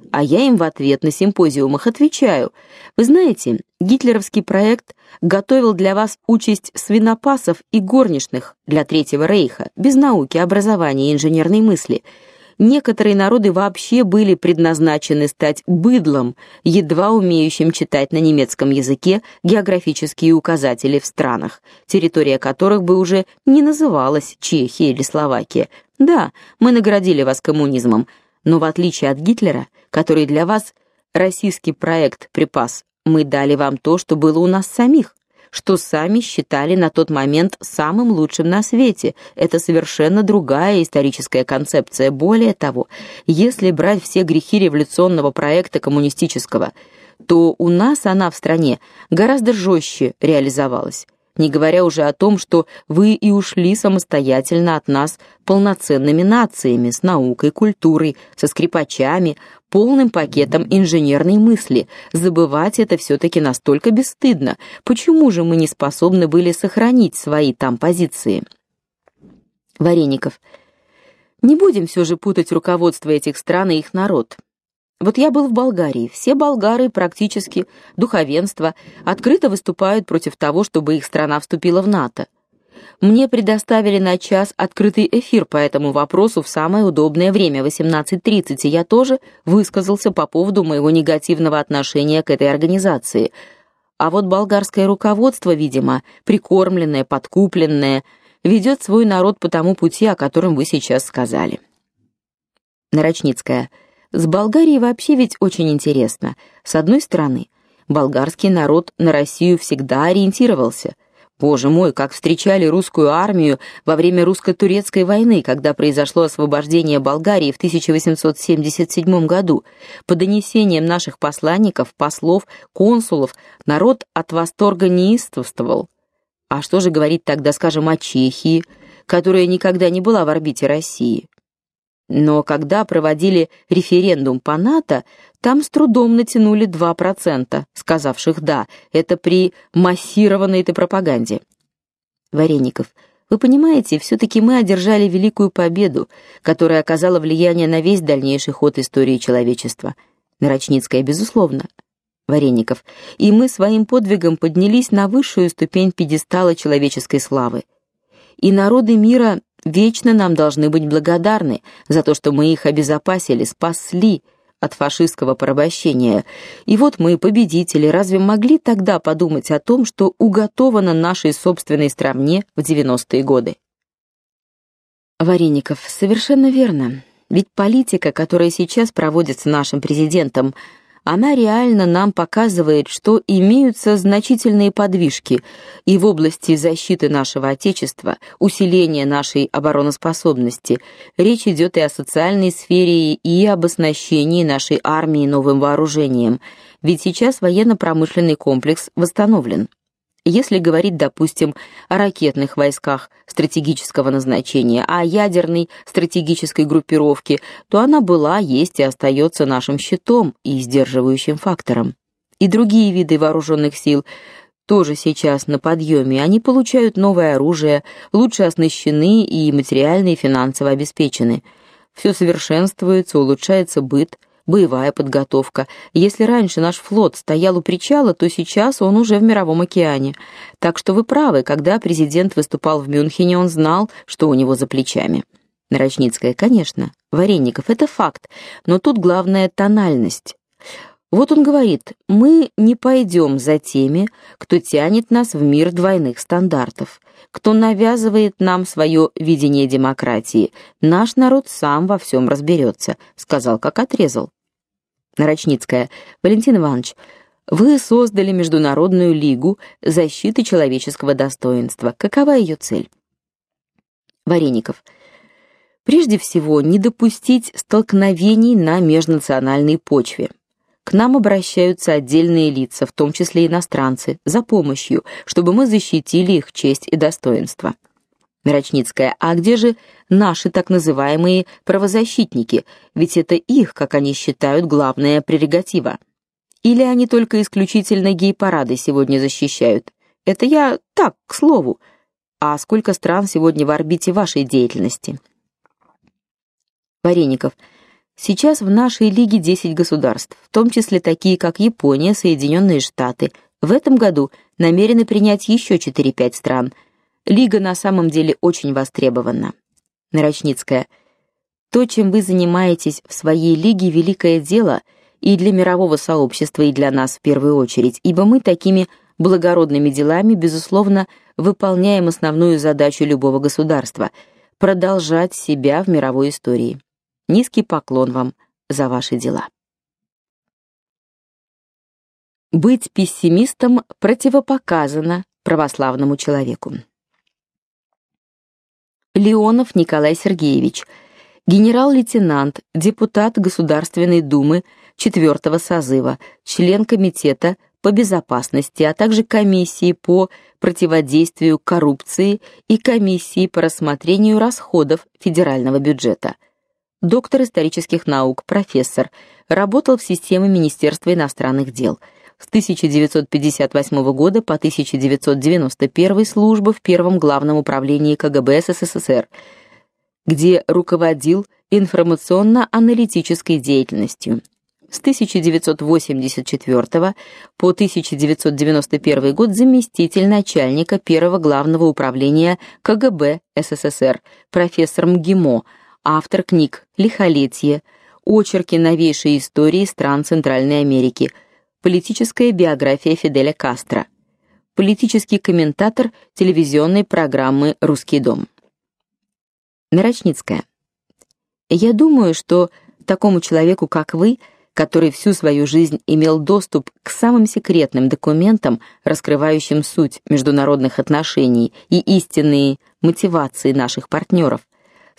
А я им в ответ на симпозиумах отвечаю: "Вы знаете, гитлеровский проект готовил для вас участь свинопасов и горничных для Третьего рейха, без науки, образования и инженерной мысли". Некоторые народы вообще были предназначены стать быдлом, едва умеющим читать на немецком языке географические указатели в странах, территория которых бы уже не называлась Чехия или Словакия. Да, мы наградили вас коммунизмом, но в отличие от Гитлера, который для вас российский проект припас, мы дали вам то, что было у нас самих что сами считали на тот момент самым лучшим на свете. Это совершенно другая историческая концепция. Более того, если брать все грехи революционного проекта коммунистического, то у нас она в стране гораздо жестче реализовалась не говоря уже о том, что вы и ушли самостоятельно от нас полноценными нациями, с наукой, культурой, со скрипачами, полным пакетом инженерной мысли. Забывать это все-таки настолько бесстыдно. Почему же мы не способны были сохранить свои там позиции? Вареников. Не будем все же путать руководство этих стран и их народ. Вот я был в Болгарии. Все болгары практически духовенство открыто выступают против того, чтобы их страна вступила в НАТО. Мне предоставили на час открытый эфир по этому вопросу в самое удобное время 18:30, и я тоже высказался по поводу моего негативного отношения к этой организации. А вот болгарское руководство, видимо, прикормленное, подкупленное, ведет свой народ по тому пути, о котором вы сейчас сказали. Нарочницкая. С Болгарией вообще ведь очень интересно. С одной стороны, болгарский народ на Россию всегда ориентировался. Боже мой, как встречали русскую армию во время русско-турецкой войны, когда произошло освобождение Болгарии в 1877 году. По донесениям наших посланников, послов, консулов, народ от восторга неистовствовал. А что же говорить тогда, скажем, о Чехии, которая никогда не была в орбите России? Но когда проводили референдум по НАТО, там с трудом натянули 2%, сказавших «да». Это при массированной этой пропаганде. Вареников, вы понимаете, все-таки мы одержали великую победу, которая оказала влияние на весь дальнейший ход истории человечества. Нарочницкая, безусловно. Вареников, и мы своим подвигом поднялись на высшую ступень пьедестала человеческой славы. И народы мира Вечно нам должны быть благодарны за то, что мы их обезопасили, спасли от фашистского порабощения. И вот мы, победители, разве могли тогда подумать о том, что уготовано нашей собственной стране в 90-е годы? Вареников, совершенно верно. Ведь политика, которая сейчас проводится нашим президентом, она реально нам показывает, что имеются значительные подвижки и в области защиты нашего отечества, усиления нашей обороноспособности. Речь идет и о социальной сфере, и об оснащении нашей армии новым вооружением. Ведь сейчас военно-промышленный комплекс восстановлен. Если говорить, допустим, о ракетных войсках стратегического назначения, о ядерной стратегической группировке, то она была, есть и остается нашим щитом и сдерживающим фактором. И другие виды вооруженных сил тоже сейчас на подъеме. Они получают новое оружие, лучше оснащены и материально и финансово обеспечены. Все совершенствуется, улучшается быт – боевая подготовка. Если раньше наш флот стоял у причала, то сейчас он уже в мировом океане. Так что вы правы, когда президент выступал в Мюнхене, он знал, что у него за плечами. Нарочницкая, конечно, Вареников это факт, но тут главная тональность. Вот он говорит: "Мы не пойдем за теми, кто тянет нас в мир двойных стандартов, кто навязывает нам свое видение демократии. Наш народ сам во всем разберется», — сказал, как отрезал. Нарочницкая. Валентин Иванович, вы создали Международную лигу защиты человеческого достоинства. Какова ее цель? Вареников. Прежде всего, не допустить столкновений на межнациональной почве. К нам обращаются отдельные лица, в том числе иностранцы, за помощью, чтобы мы защитили их честь и достоинство. Мирочницкая, а где же наши так называемые правозащитники? Ведь это их, как они считают, главная прерогатива. Или они только исключительно гей-парады сегодня защищают? Это я так, к слову. А сколько стран сегодня в орбите вашей деятельности? Вареников. Сейчас в нашей лиге 10 государств, в том числе такие, как Япония, Соединенные Штаты. В этом году намерены принять еще 4-5 стран – Лига на самом деле очень востребована. Нарочницкая. То, чем вы занимаетесь в своей лиге, великое дело и для мирового сообщества, и для нас в первую очередь, ибо мы такими благородными делами безусловно выполняем основную задачу любого государства продолжать себя в мировой истории. Низкий поклон вам за ваши дела. Быть пессимистом противопоказано православному человеку. Леонов Николай Сергеевич, генерал-лейтенант, депутат Государственной Думы четвертого созыва, член комитета по безопасности, а также комиссии по противодействию коррупции и комиссии по рассмотрению расходов федерального бюджета. Доктор исторических наук, профессор, работал в системе Министерства иностранных дел с 1958 года по 1991 служба в Первом главном управлении КГБ СССР, где руководил информационно-аналитической деятельностью. С 1984 по 1991 год заместитель начальника Первого главного управления КГБ СССР, профессор МГИМО, автор книг Лихолетье, Очерки новейшей истории стран Центральной Америки – Политическая биография Фиделя Кастро. Политический комментатор телевизионной программы Русский дом. Нарочницкая. Я думаю, что такому человеку, как вы, который всю свою жизнь имел доступ к самым секретным документам, раскрывающим суть международных отношений и истинные мотивации наших партнеров,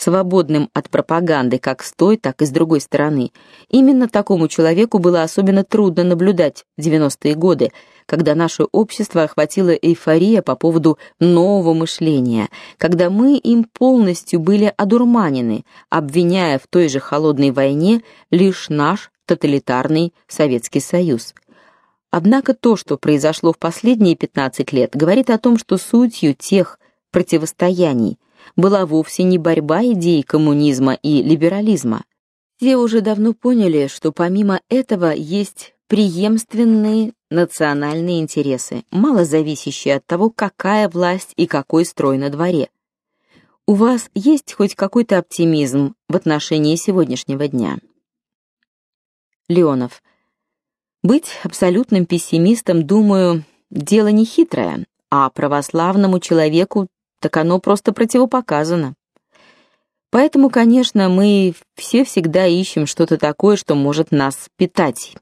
свободным от пропаганды как с той, так и с другой стороны. Именно такому человеку было особенно трудно наблюдать в 90-е годы, когда наше общество охватила эйфория по поводу нового мышления, когда мы им полностью были одурманены, обвиняя в той же холодной войне лишь наш тоталитарный Советский Союз. Однако то, что произошло в последние 15 лет, говорит о том, что сутью тех противостояний была вовсе не борьба идей коммунизма и либерализма. Все уже давно поняли, что помимо этого есть преемственные национальные интересы, мало зависящие от того, какая власть и какой строй на дворе. У вас есть хоть какой-то оптимизм в отношении сегодняшнего дня? Леонов. Быть абсолютным пессимистом, думаю, дело не хитрое, а православному человеку так оно просто противопоказано. Поэтому, конечно, мы все всегда ищем что-то такое, что может нас питать.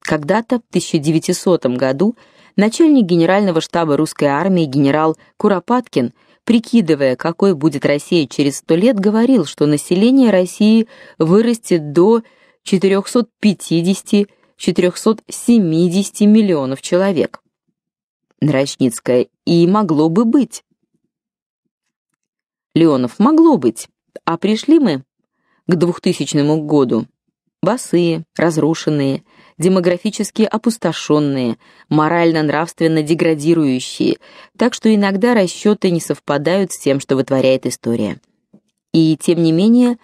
Когда-то в 1900 году начальник генерального штаба русской армии генерал Куропаткин, прикидывая, какой будет Россия через сто лет, говорил, что население России вырастет до 450-470 миллионов человек. Нарочницкая и могло бы быть. Леонов, могло быть. А пришли мы к 2000 году босые, разрушенные, демографически опустошенные, морально-нравственно деградирующие, так что иногда расчеты не совпадают с тем, что вытворяет история. И тем не менее,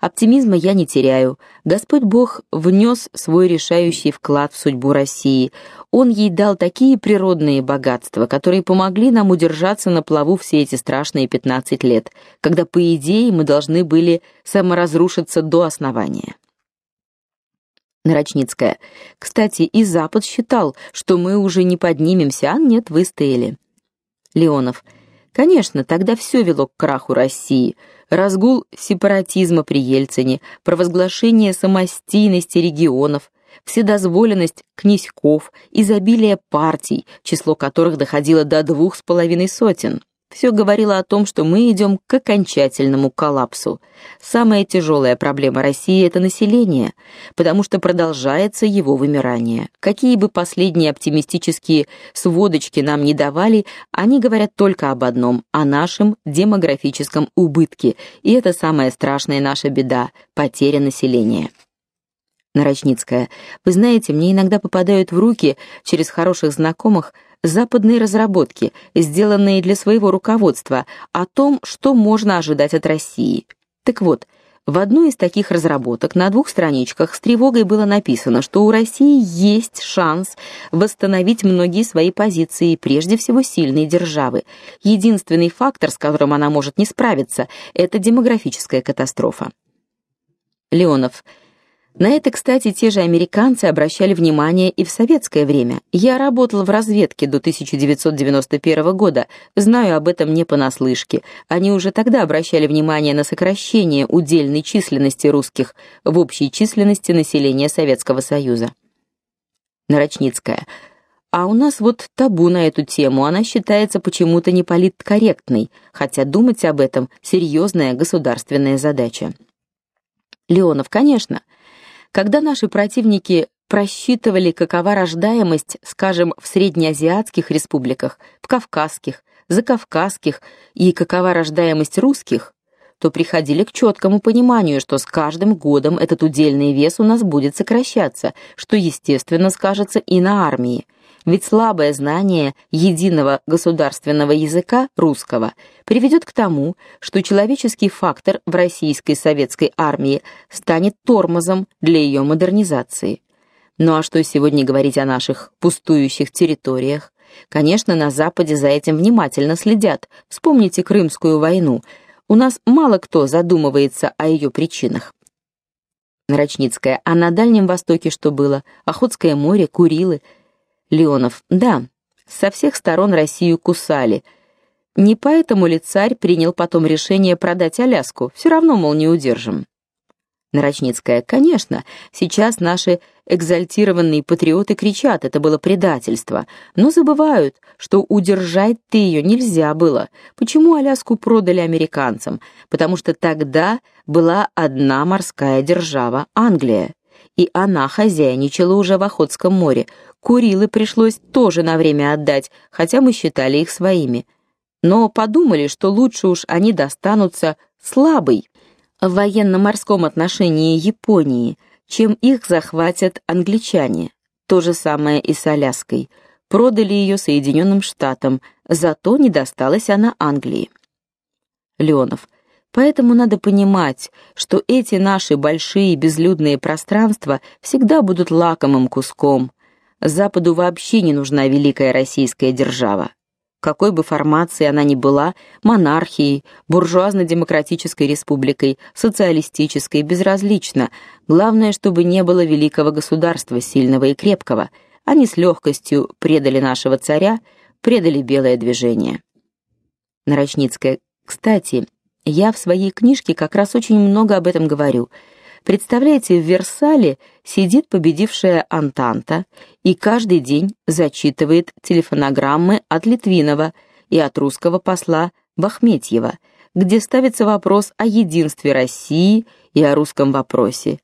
Оптимизма я не теряю. Господь Бог внес свой решающий вклад в судьбу России. Он ей дал такие природные богатства, которые помогли нам удержаться на плаву все эти страшные 15 лет, когда по идее мы должны были саморазрушиться до основания. Нарочницкая. Кстати, и Запад считал, что мы уже не поднимемся, а нет, выстояли. Леонов. Конечно, тогда все вело к краху России разгул сепаратизма при Ельцине, провозглашение самостийности регионов, вседозволенность князьков, изобилие партий, число которых доходило до двух с половиной сотен. Все говорило о том, что мы идем к окончательному коллапсу. Самая тяжелая проблема России это население, потому что продолжается его вымирание. Какие бы последние оптимистические сводочки нам не давали, они говорят только об одном о нашем демографическом убытке, и это самая страшная наша беда потеря населения. Нарочницкая. Вы знаете, мне иногда попадают в руки через хороших знакомых западные разработки, сделанные для своего руководства, о том, что можно ожидать от России. Так вот, в одной из таких разработок на двух страничках с тревогой было написано, что у России есть шанс восстановить многие свои позиции, прежде всего сильные державы. Единственный фактор, с которым она может не справиться, это демографическая катастрофа. Леонов на это, кстати, те же американцы обращали внимание и в советское время. Я работал в разведке до 1991 года, знаю об этом не понаслышке. Они уже тогда обращали внимание на сокращение удельной численности русских в общей численности населения Советского Союза. Нарочницкая. А у нас вот табу на эту тему, она считается почему-то не политкорректной, хотя думать об этом серьезная государственная задача. Леонов, конечно, когда наши противники просчитывали, какова рождаемость, скажем, в среднеазиатских республиках, в кавказских, закавказских и какова рождаемость русских, то приходили к четкому пониманию, что с каждым годом этот удельный вес у нас будет сокращаться, что естественно скажется и на армии. Ведь слабое знание единого государственного языка русского приведет к тому, что человеческий фактор в российской советской армии станет тормозом для ее модернизации. Ну а что сегодня говорить о наших пустующих территориях? Конечно, на западе за этим внимательно следят. Вспомните Крымскую войну. У нас мало кто задумывается о ее причинах. Нарочницкая, а на Дальнем Востоке что было? Охотское море, Курилы – Леонов. Да, со всех сторон Россию кусали. Не поэтому ли царь принял потом решение продать Аляску? Все равно, мол, не удержим. Нарочницкая: "Конечно, сейчас наши экзальтированные патриоты кричат, это было предательство, но забывают, что удержать-то ее нельзя было. Почему Аляску продали американцам? Потому что тогда была одна морская держава Англия, и она хозяйничала уже в Охотском море. Курилы пришлось тоже на время отдать, хотя мы считали их своими. Но подумали, что лучше уж они достанутся слабой в военно-морском отношении Японии, чем их захватят англичане. То же самое и с Аляской. Продали ее Соединенным Штатам, зато не досталась она Англии. Леонов. Поэтому надо понимать, что эти наши большие безлюдные пространства всегда будут лакомым куском. Западу вообще не нужна великая российская держава какой бы формации она ни была, монархией, буржуазно-демократической республикой, социалистической, безразлично. Главное, чтобы не было великого государства, сильного и крепкого. Они с легкостью предали нашего царя, предали белое движение. Нарочницкая. Кстати, я в своей книжке как раз очень много об этом говорю – Представляете, в Версале сидит победившая Антанта и каждый день зачитывает телефонограммы от Литвинова и от русского посла Бахметьева, где ставится вопрос о единстве России и о русском вопросе.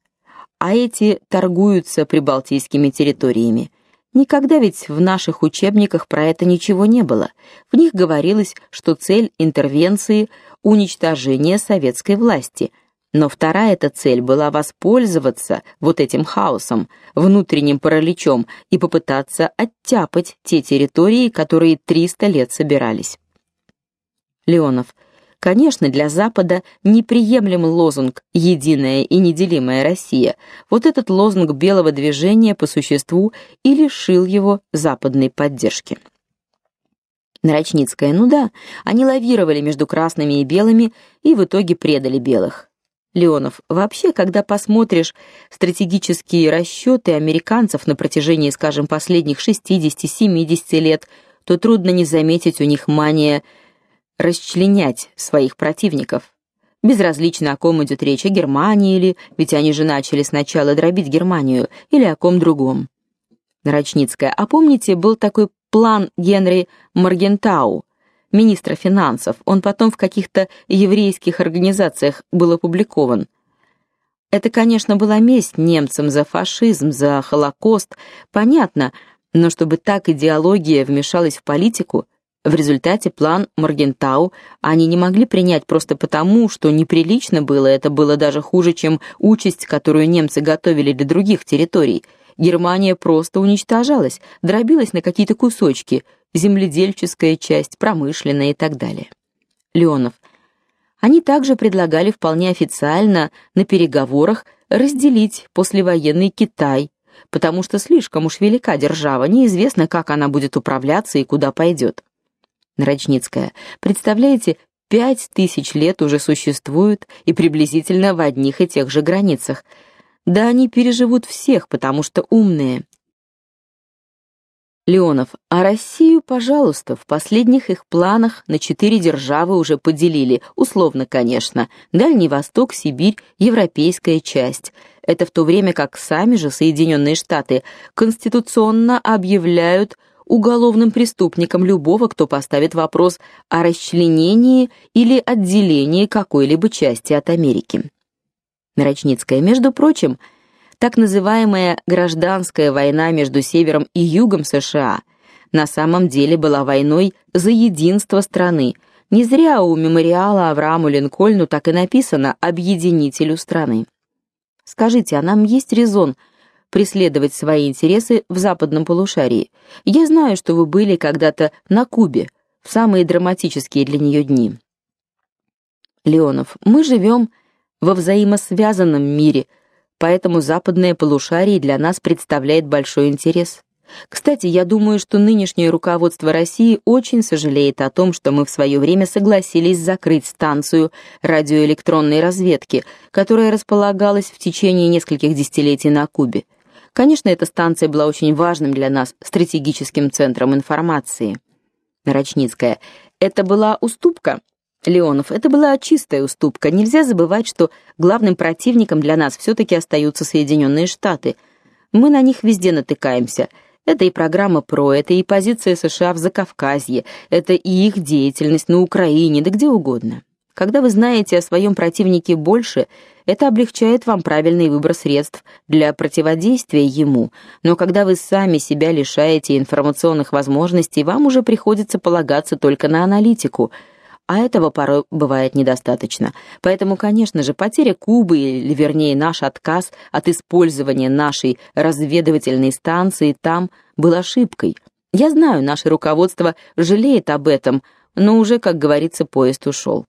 А эти торгуются прибалтийскими территориями. Никогда ведь в наших учебниках про это ничего не было. В них говорилось, что цель интервенции уничтожение советской власти – но вторая эта цель была воспользоваться вот этим хаосом, внутренним параличом и попытаться оттяпать те территории, которые 300 лет собирались. Леонов. Конечно, для Запада неприемлем лозунг «Единая и неделимая Россия». Вот этот лозунг белого движения по существу и лишил его западной поддержки. Нарочницкая, ну да, они лавировали между красными и белыми и в итоге предали белых. Леонов, вообще, когда посмотришь стратегические расчеты американцев на протяжении, скажем, последних 60-70 лет, то трудно не заметить у них мания расчленять своих противников. Безразлично, о ком идет речь, о Германии или, ведь они же начали сначала дробить Германию, или о ком другом. Нарочницкая, а помните, был такой план Генри Моргентау, министра финансов. Он потом в каких-то еврейских организациях был опубликован. Это, конечно, была месть немцам за фашизм, за Холокост, понятно, но чтобы так идеология вмешалась в политику, в результате план Моргентау они не могли принять просто потому, что неприлично было, это было даже хуже, чем участь, которую немцы готовили для других территорий. Германия просто уничтожалась, дробилась на какие-то кусочки, земледельческая часть, промышленная и так далее. Леонов. Они также предлагали вполне официально на переговорах разделить послевоенный Китай, потому что слишком уж велика держава, неизвестно, как она будет управляться и куда пойдет. Нарочницкая. Представляете, пять тысяч лет уже существуют и приблизительно в одних и тех же границах. Да они переживут всех, потому что умные. Леонов, а Россию, пожалуйста, в последних их планах на четыре державы уже поделили, условно, конечно. Дальний Восток, Сибирь, европейская часть. Это в то время как сами же Соединенные Штаты конституционно объявляют уголовным преступником любого, кто поставит вопрос о расчленении или отделении какой-либо части от Америки. Нарочницкая, между прочим, так называемая гражданская война между севером и югом США на самом деле была войной за единство страны. Не зря у мемориала Аврааму Линкольну так и написано объединителю страны. Скажите, а нам есть резон преследовать свои интересы в западном полушарии? Я знаю, что вы были когда-то на Кубе в самые драматические для нее дни. Леонов, мы живем во взаимосвязанном мире – поэтому западное полушарие для нас представляет большой интерес. Кстати, я думаю, что нынешнее руководство России очень сожалеет о том, что мы в свое время согласились закрыть станцию радиоэлектронной разведки, которая располагалась в течение нескольких десятилетий на Кубе. Конечно, эта станция была очень важным для нас стратегическим центром информации. Нарочницкая. Это была уступка. Леонов, это была чистая уступка. Нельзя забывать, что главным противником для нас все таки остаются Соединенные Штаты. Мы на них везде натыкаемся. Это и программа ПРО, это и позиция США в Закавказье, это и их деятельность на Украине, да где угодно. Когда вы знаете о своем противнике больше, это облегчает вам правильный выбор средств для противодействия ему. Но когда вы сами себя лишаете информационных возможностей, вам уже приходится полагаться только на аналитику, а этого порой бывает недостаточно. Поэтому, конечно же, потеря Кубы или вернее наш отказ от использования нашей разведывательной станции там был ошибкой. Я знаю, наше руководство жалеет об этом, но уже, как говорится, поезд ушел.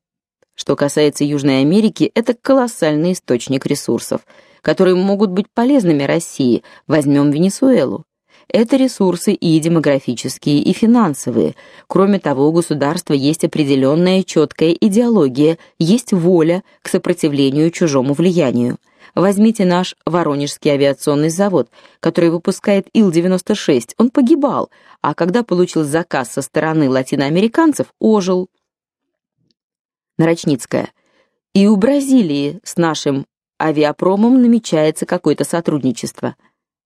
Что касается Южной Америки, это колоссальный источник ресурсов, которые могут быть полезными России. Возьмем Венесуэлу. Это ресурсы и демографические, и финансовые. Кроме того, у государства есть определенная четкая идеология, есть воля к сопротивлению чужому влиянию. Возьмите наш Воронежский авиационный завод, который выпускает Ил-96. Он погибал, а когда получил заказ со стороны латиноамериканцев, ожил. Нарочницкая. И у Бразилии с нашим авиапромом намечается какое-то сотрудничество.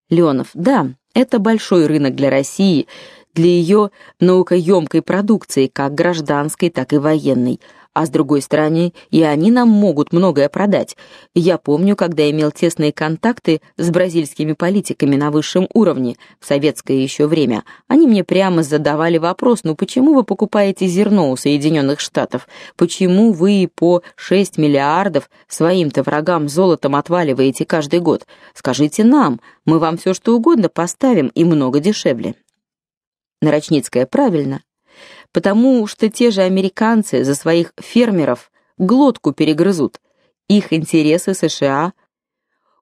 Леонов. Да, это большой рынок для России, для ее наукоемкой продукции, как гражданской, так и военной а с другой стороны, и они нам могут многое продать. Я помню, когда имел тесные контакты с бразильскими политиками на высшем уровне в советское еще время. Они мне прямо задавали вопрос: "Ну почему вы покупаете зерно у Соединенных Штатов? Почему вы по 6 миллиардов своим-то врагам золотом отваливаете каждый год? Скажите нам, мы вам все что угодно поставим и много дешевле". Нарочницкая правильно потому что те же американцы за своих фермеров глотку перегрызут. Их интересы США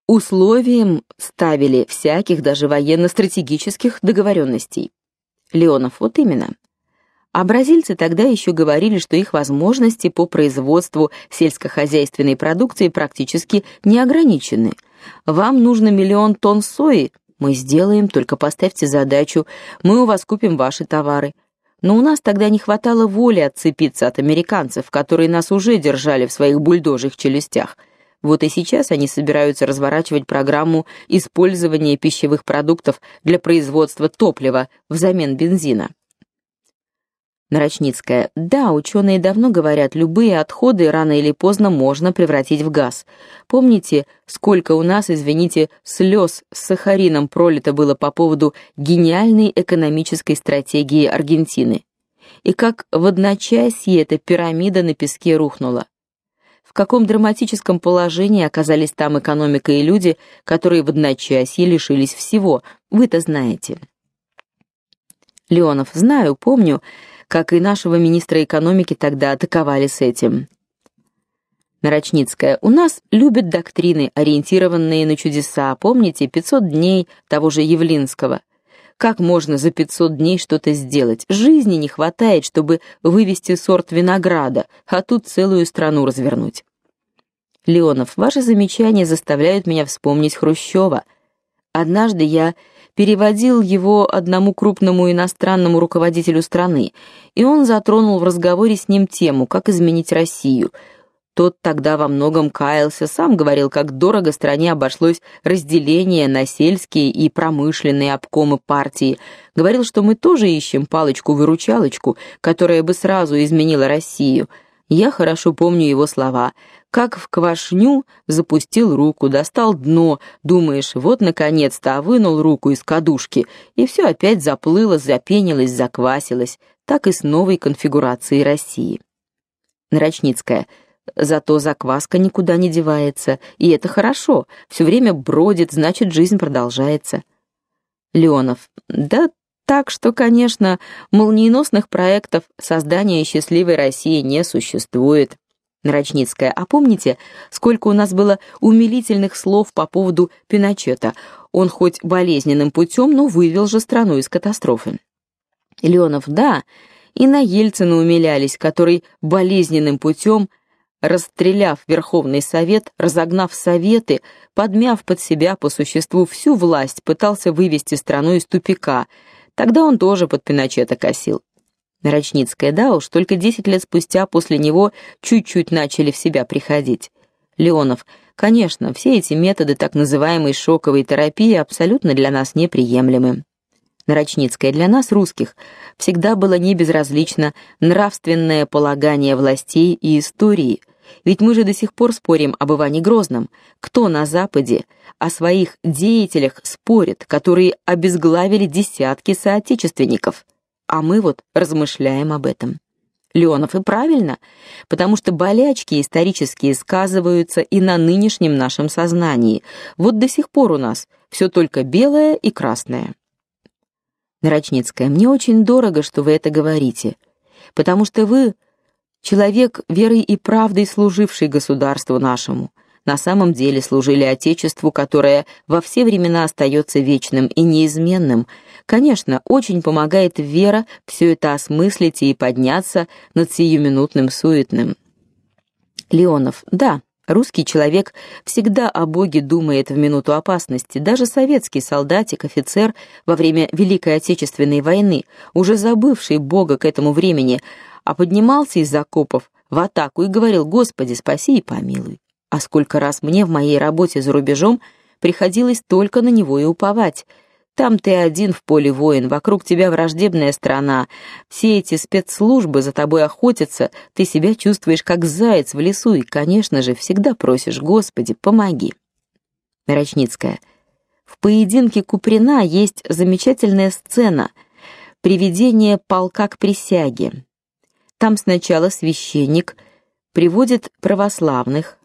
условием ставили всяких даже военно-стратегических договоренностей. Леонов, вот именно. А бразильцы тогда еще говорили, что их возможности по производству сельскохозяйственной продукции практически не ограничены. Вам нужно миллион тонн сои, мы сделаем, только поставьте задачу, мы у вас купим ваши товары. Но у нас тогда не хватало воли отцепиться от американцев, которые нас уже держали в своих бульдожьих челюстях. Вот и сейчас они собираются разворачивать программу использования пищевых продуктов для производства топлива взамен бензина. Нарочницкая. Да, ученые давно говорят, любые отходы рано или поздно можно превратить в газ. Помните, сколько у нас, извините, слез с сахарином пролито было по поводу гениальной экономической стратегии Аргентины? И как в одночасье эта пирамида на песке рухнула. В каком драматическом положении оказались там экономика и люди, которые в одночасье лишились всего, вы-то знаете. Леонов, знаю, помню, как и нашего министра экономики тогда атаковали с этим. Нарочницкая. У нас любят доктрины, ориентированные на чудеса. Помните 500 дней того же Явлинского? Как можно за 500 дней что-то сделать? Жизни не хватает, чтобы вывести сорт винограда, а тут целую страну развернуть. Леонов, ваши замечания заставляют меня вспомнить Хрущева. Однажды я переводил его одному крупному иностранному руководителю страны, и он затронул в разговоре с ним тему, как изменить Россию. Тот тогда во многом каялся, сам говорил, как дорого стране обошлось разделение на сельские и промышленные обкомы партии. Говорил, что мы тоже ищем палочку-выручалочку, которая бы сразу изменила Россию. Я хорошо помню его слова как в квашню запустил руку, достал дно, думаешь, вот наконец-то, а вынул руку из кадушки, и все опять заплыло, запенилось, заквасилось, так и с новой конфигурацией России. Нарочницкая. Зато закваска никуда не девается, и это хорошо. Все время бродит, значит, жизнь продолжается. Леонов. Да так что, конечно, молниеносных проектов создания счастливой России не существует. Нарочницкая. А помните, сколько у нас было умилительных слов по поводу Пиночета? Он хоть болезненным путем, но вывел же страну из катастрофы. Леонов, да, и на Ельцина умилялись, который болезненным путем, расстреляв Верховный Совет, разогнав Советы, подмяв под себя по существу всю власть, пытался вывести страну из тупика. Тогда он тоже под Пиночета косил. Нарочницкая, да уж, только десять лет спустя после него чуть-чуть начали в себя приходить. Леонов, конечно, все эти методы так называемой шоковой терапии абсолютно для нас неприемлемы. Нарочницкая для нас русских всегда было не безразлично нравственное полагание властей и истории. Ведь мы же до сих пор спорим об Иване Грозном. Кто на западе о своих деятелях спорит, которые обезглавили десятки соотечественников? А мы вот размышляем об этом. Леонов и правильно, потому что болячки исторические сказываются и на нынешнем нашем сознании. Вот до сих пор у нас все только белое и красное. Нарочницкая, мне очень дорого, что вы это говорите, потому что вы человек верой и правдой служивший государству нашему. На самом деле служили отечеству, которое во все времена остается вечным и неизменным. Конечно, очень помогает вера все это осмыслить и подняться над сиюминутным суетным. Леонов. Да, Русский человек всегда о Боге думает в минуту опасности. Даже советский солдатик, офицер во время Великой Отечественной войны, уже забывший Бога к этому времени, а поднимался из окопов в атаку и говорил: "Господи, спаси и помилуй". А сколько раз мне в моей работе за рубежом приходилось только на него и уповать. Там ты один в поле воин, вокруг тебя враждебная страна. Все эти спецслужбы за тобой охотятся, ты себя чувствуешь как заяц в лесу и, конечно же, всегда просишь: "Господи, помоги". Мирочницкая. В поединке Куприна есть замечательная сцена приведение полка к присяге. Там сначала священник приводит православных,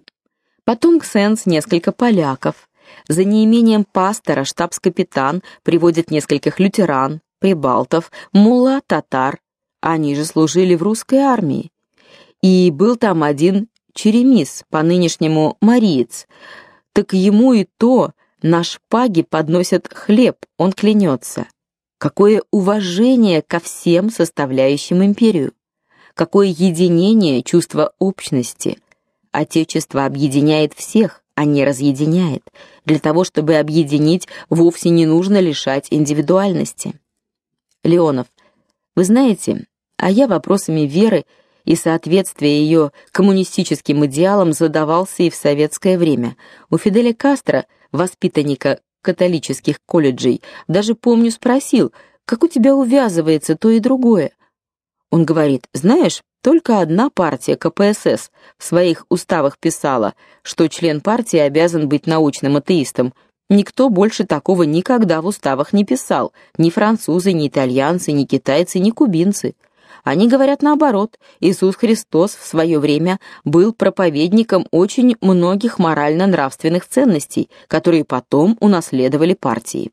потом ксенс несколько поляков. За неимением пастора штабс-капитан приводит нескольких лютеран, прибалтов, мулла татар. Они же служили в русской армии. И был там один черемис, по-нынешнему мариец. Так ему и то на шпаге подносят хлеб, он клянется. Какое уважение ко всем составляющим империю. Какое единение, чувство общности. Отечество объединяет всех а не разъединяет. Для того, чтобы объединить, вовсе не нужно лишать индивидуальности. Леонов. Вы знаете, а я вопросами веры и соответствия ее коммунистическим идеалам задавался и в советское время. У Фиделя Кастро, воспитанника католических колледжей, даже помню спросил: "Как у тебя увязывается то и другое?" Он говорит: "Знаешь, только одна партия КПСС в своих уставах писала, что член партии обязан быть научным атеистом. Никто больше такого никогда в уставах не писал, ни французы, ни итальянцы, ни китайцы, ни кубинцы. Они говорят наоборот. Иисус Христос в свое время был проповедником очень многих морально-нравственных ценностей, которые потом унаследовали партии.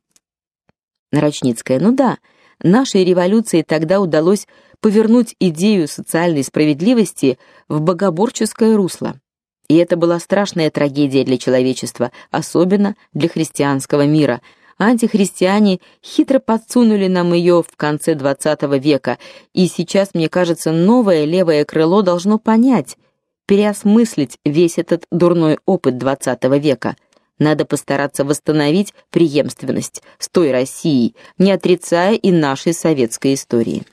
Нарочницкая: "Ну да, нашей революции тогда удалось повернуть идею социальной справедливости в богоборческое русло. И это была страшная трагедия для человечества, особенно для христианского мира. Антихристиане хитро подсунули нам ее в конце XX века, и сейчас, мне кажется, новое левое крыло должно понять, переосмыслить весь этот дурной опыт XX века. Надо постараться восстановить преемственность с той Россией, не отрицая и нашей советской истории.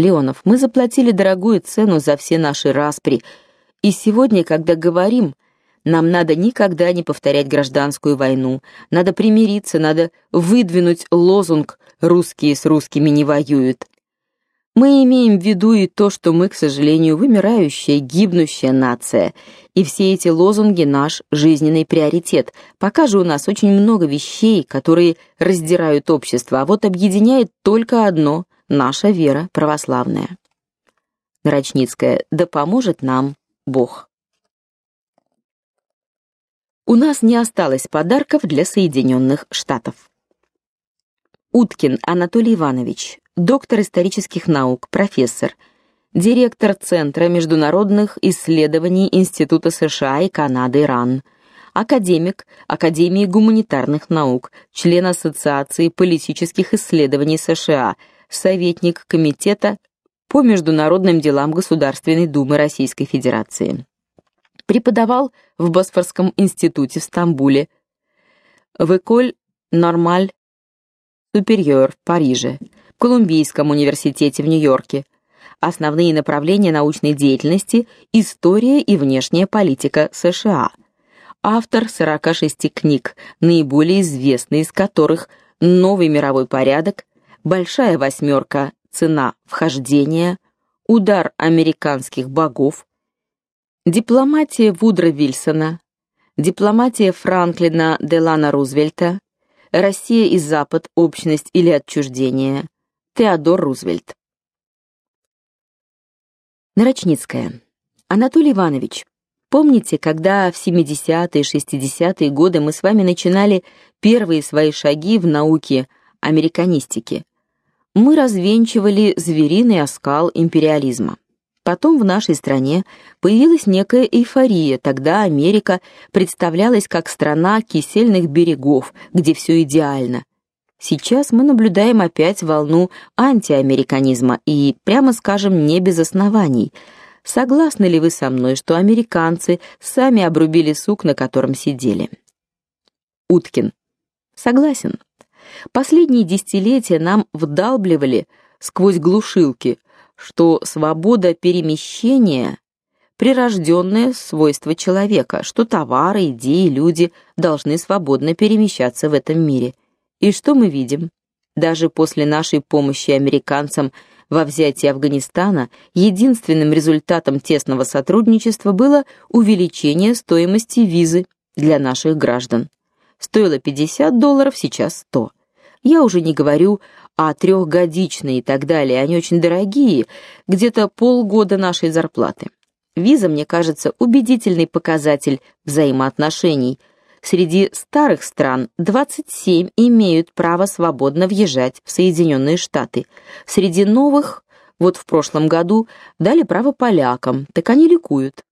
Леонов, мы заплатили дорогую цену за все наши распри, и сегодня, когда говорим, нам надо никогда не повторять гражданскую войну, надо примириться, надо выдвинуть лозунг «русские с русскими не воюют». Мы имеем в виду и то, что мы, к сожалению, вымирающая, гибнущая нация, и все эти лозунги наш жизненный приоритет. Пока же у нас очень много вещей, которые раздирают общество, а вот объединяет только одно наша вера православная. Нарочницкая, да поможет нам Бог. У нас не осталось подарков для Соединенных Штатов. Уткин Анатолий Иванович, доктор исторических наук, профессор, директор Центра международных исследований Института США и Канады РАН, академик Академии гуманитарных наук, член Ассоциации политических исследований США, советник комитета по международным делам Государственной Думы Российской Федерации. Преподавал в Босфорском институте в Стамбуле, в École Normale Supérieure в Париже. Колумбийском университете в Нью-Йорке. Основные направления научной деятельности: история и внешняя политика США. Автор 46 книг, наиболее известные из которых Новый мировой порядок, Большая восьмерка. Цена вхождения, Удар американских богов, Дипломатия Вудро Вильсона, Дипломатия Франклина Делана Рузвельта, Россия и Запад. Общность или отчуждение. Теодор Рузвельт. Нарочницкая. Анатолий Иванович, помните, когда в 70-е, 60-е годы мы с вами начинали первые свои шаги в науке американистики? Мы развенчивали звериный оскал империализма. Потом в нашей стране появилась некая эйфория. Тогда Америка представлялась как страна кисельных берегов, где все идеально. Сейчас мы наблюдаем опять волну антиамериканизма и, прямо скажем, не без оснований. Согласны ли вы со мной, что американцы сами обрубили сук, на котором сидели? Уткин. Согласен. Последние десятилетия нам вдалбливали сквозь глушилки, что свобода перемещения прирожденное свойство человека, что товары, идеи, люди должны свободно перемещаться в этом мире. И что мы видим? Даже после нашей помощи американцам во взятии Афганистана единственным результатом тесного сотрудничества было увеличение стоимости визы для наших граждан. Стоило 50 долларов, сейчас 100. Я уже не говорю о трехгодичной и так далее, они очень дорогие, где-то полгода нашей зарплаты. Виза, мне кажется, убедительный показатель взаимоотношений – Среди старых стран 27 имеют право свободно въезжать в Соединенные Штаты. Среди новых, вот в прошлом году, дали право полякам, так они ликуют.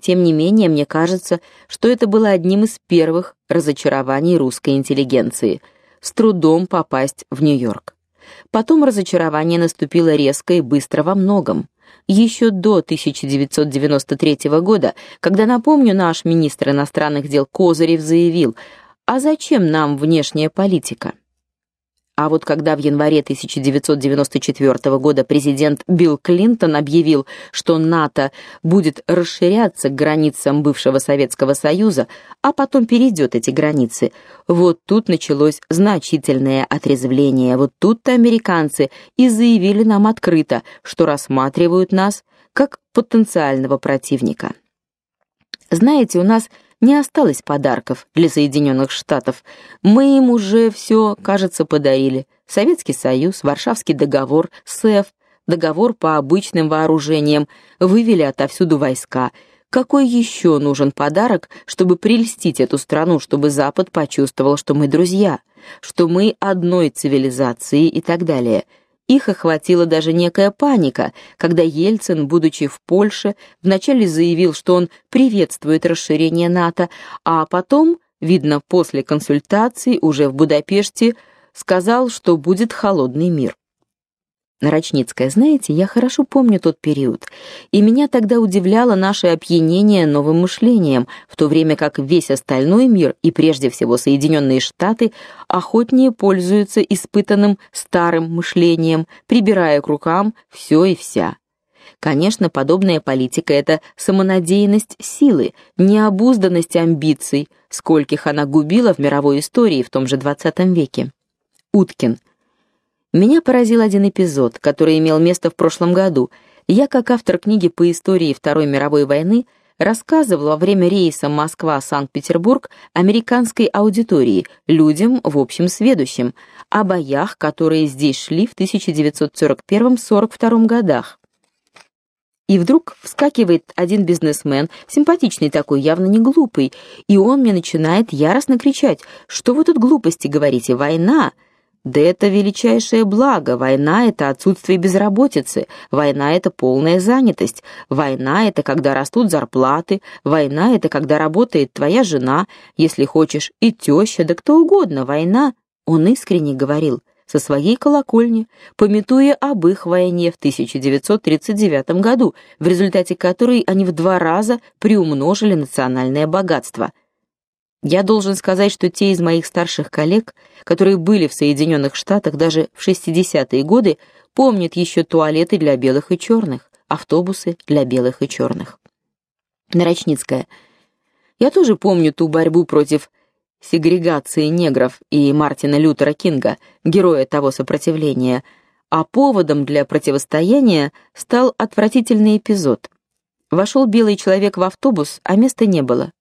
Тем не менее, мне кажется, что это было одним из первых разочарований русской интеллигенции с трудом попасть в Нью-Йорк. Потом разочарование наступило резко и быстро во многом еще до 1993 года, когда, напомню, наш министр иностранных дел Козырев заявил: "А зачем нам внешняя политика?" А вот когда в январе 1994 года президент Билл Клинтон объявил, что НАТО будет расширяться к границам бывшего Советского Союза, а потом перейдет эти границы, вот тут началось значительное отрезвление. Вот тут-то американцы и заявили нам открыто, что рассматривают нас как потенциального противника. Знаете, у нас не осталось подарков для Соединенных Штатов. Мы им уже все, кажется, подарили. Советский Союз, Варшавский договор, СЭФ, договор по обычным вооружениям, вывели отовсюду войска. Какой еще нужен подарок, чтобы прельстить эту страну, чтобы Запад почувствовал, что мы друзья, что мы одной цивилизации и так далее? Их охватила даже некая паника, когда Ельцин, будучи в Польше, вначале заявил, что он приветствует расширение НАТО, а потом, видно, после консультаций уже в Будапеште, сказал, что будет холодный мир. Нарочницкая, знаете, я хорошо помню тот период, и меня тогда удивляло наше опьянение новым мышлением, в то время как весь остальной мир и прежде всего Соединенные Штаты охотнее пользуются испытанным старым мышлением, прибирая к рукам все и вся. Конечно, подобная политика это самонадеянность силы, необузданность амбиций, скольких она губила в мировой истории в том же XX веке. Уткин меня поразил один эпизод, который имел место в прошлом году. Я, как автор книги по истории Второй мировой войны, рассказывал во время рейса Москва-Санкт-Петербург американской аудитории, людям в общем сведущим, о боях, которые здесь шли в 1941-42 годах. И вдруг вскакивает один бизнесмен, симпатичный такой, явно не глупый, и он мне начинает яростно кричать: "Что вы тут глупости говорите? Война!" Да это величайшее благо. Война это отсутствие безработицы, война это полная занятость, война это когда растут зарплаты, война это когда работает твоя жена, если хочешь, и теща, да кто угодно. Война, он искренне говорил со своей колокольни, пометуя об их войне в 1939 году, в результате которой они в два раза приумножили национальное богатство. Я должен сказать, что те из моих старших коллег, которые были в Соединенных Штатах даже в 60-е годы, помнят еще туалеты для белых и черных, автобусы для белых и черных. Нарочницкая. Я тоже помню ту борьбу против сегрегации негров и Мартина Лютера Кинга, героя того сопротивления, а поводом для противостояния стал отвратительный эпизод. Вошел белый человек в автобус, а места не было.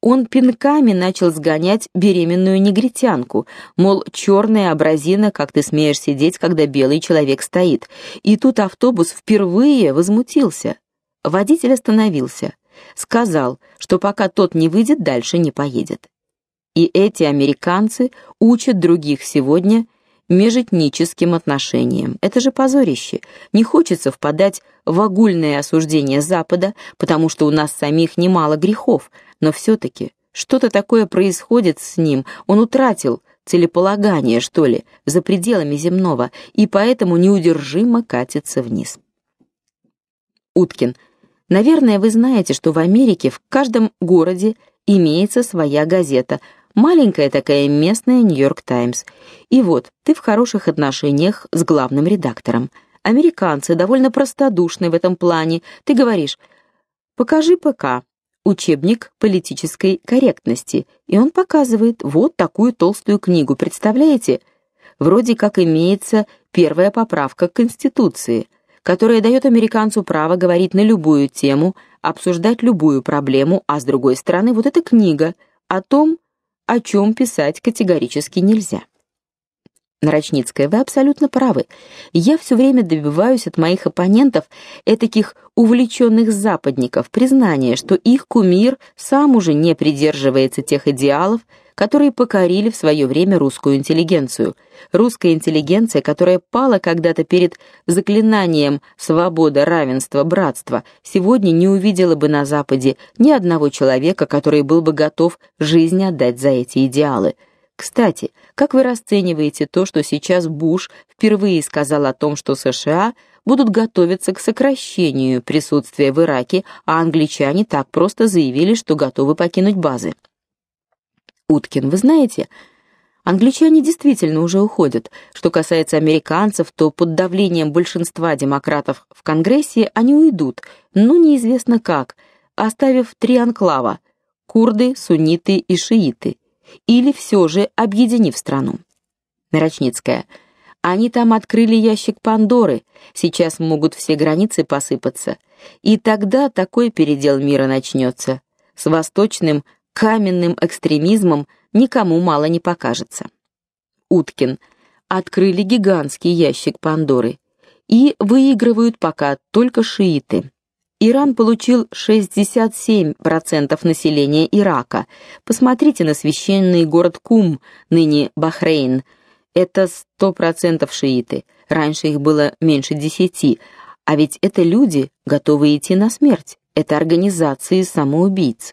Он пинками начал сгонять беременную негритянку, мол, черная образина, как ты смеешь сидеть, когда белый человек стоит. И тут автобус впервые возмутился. Водитель остановился, сказал, что пока тот не выйдет, дальше не поедет. И эти американцы учат других сегодня межэтническим отношениям. Это же позорище. Не хочется впадать в огульное осуждение Запада, потому что у нас самих немало грехов, но все таки что-то такое происходит с ним. Он утратил целеполагание, что ли, за пределами земного, и поэтому неудержимо катится вниз. Уткин. Наверное, вы знаете, что в Америке в каждом городе имеется своя газета, Маленькая такая местная Нью-Йорк Таймс. И вот, ты в хороших отношениях с главным редактором. Американцы довольно простодушны в этом плане. Ты говоришь: "Покажи ПК, учебник политической корректности". И он показывает вот такую толстую книгу, представляете? Вроде как имеется первая поправка к Конституции, которая дает американцу право говорить на любую тему, обсуждать любую проблему, а с другой стороны вот эта книга о том, о чем писать категорически нельзя. Нарочницкая, вы абсолютно правы. Я все время добиваюсь от моих оппонентов этаких увлеченных западников признания, что их кумир сам уже не придерживается тех идеалов, которые покорили в свое время русскую интеллигенцию. Русская интеллигенция, которая пала когда-то перед заклинанием свобода, равенства, братства, сегодня не увидела бы на западе ни одного человека, который был бы готов жизнь отдать за эти идеалы. Кстати, как вы расцениваете то, что сейчас Буш впервые сказал о том, что США будут готовиться к сокращению присутствия в Ираке, а англичане так просто заявили, что готовы покинуть базы? Уткин, вы знаете, англичане действительно уже уходят. Что касается американцев, то под давлением большинства демократов в Конгрессе они уйдут, но неизвестно как, оставив три анклава: курды, сунниты и шииты, или все же объединив страну. Нарочницкая. Они там открыли ящик Пандоры. Сейчас могут все границы посыпаться, и тогда такой передел мира начнется. С восточным каменным экстремизмом никому мало не покажется. Уткин открыли гигантский ящик Пандоры и выигрывают пока только шииты. Иран получил 67% населения Ирака. Посмотрите на священный город Кум, ныне Бахрейн. Это 100% шииты. Раньше их было меньше десяти, а ведь это люди, готовые идти на смерть. Это организации самоубийц.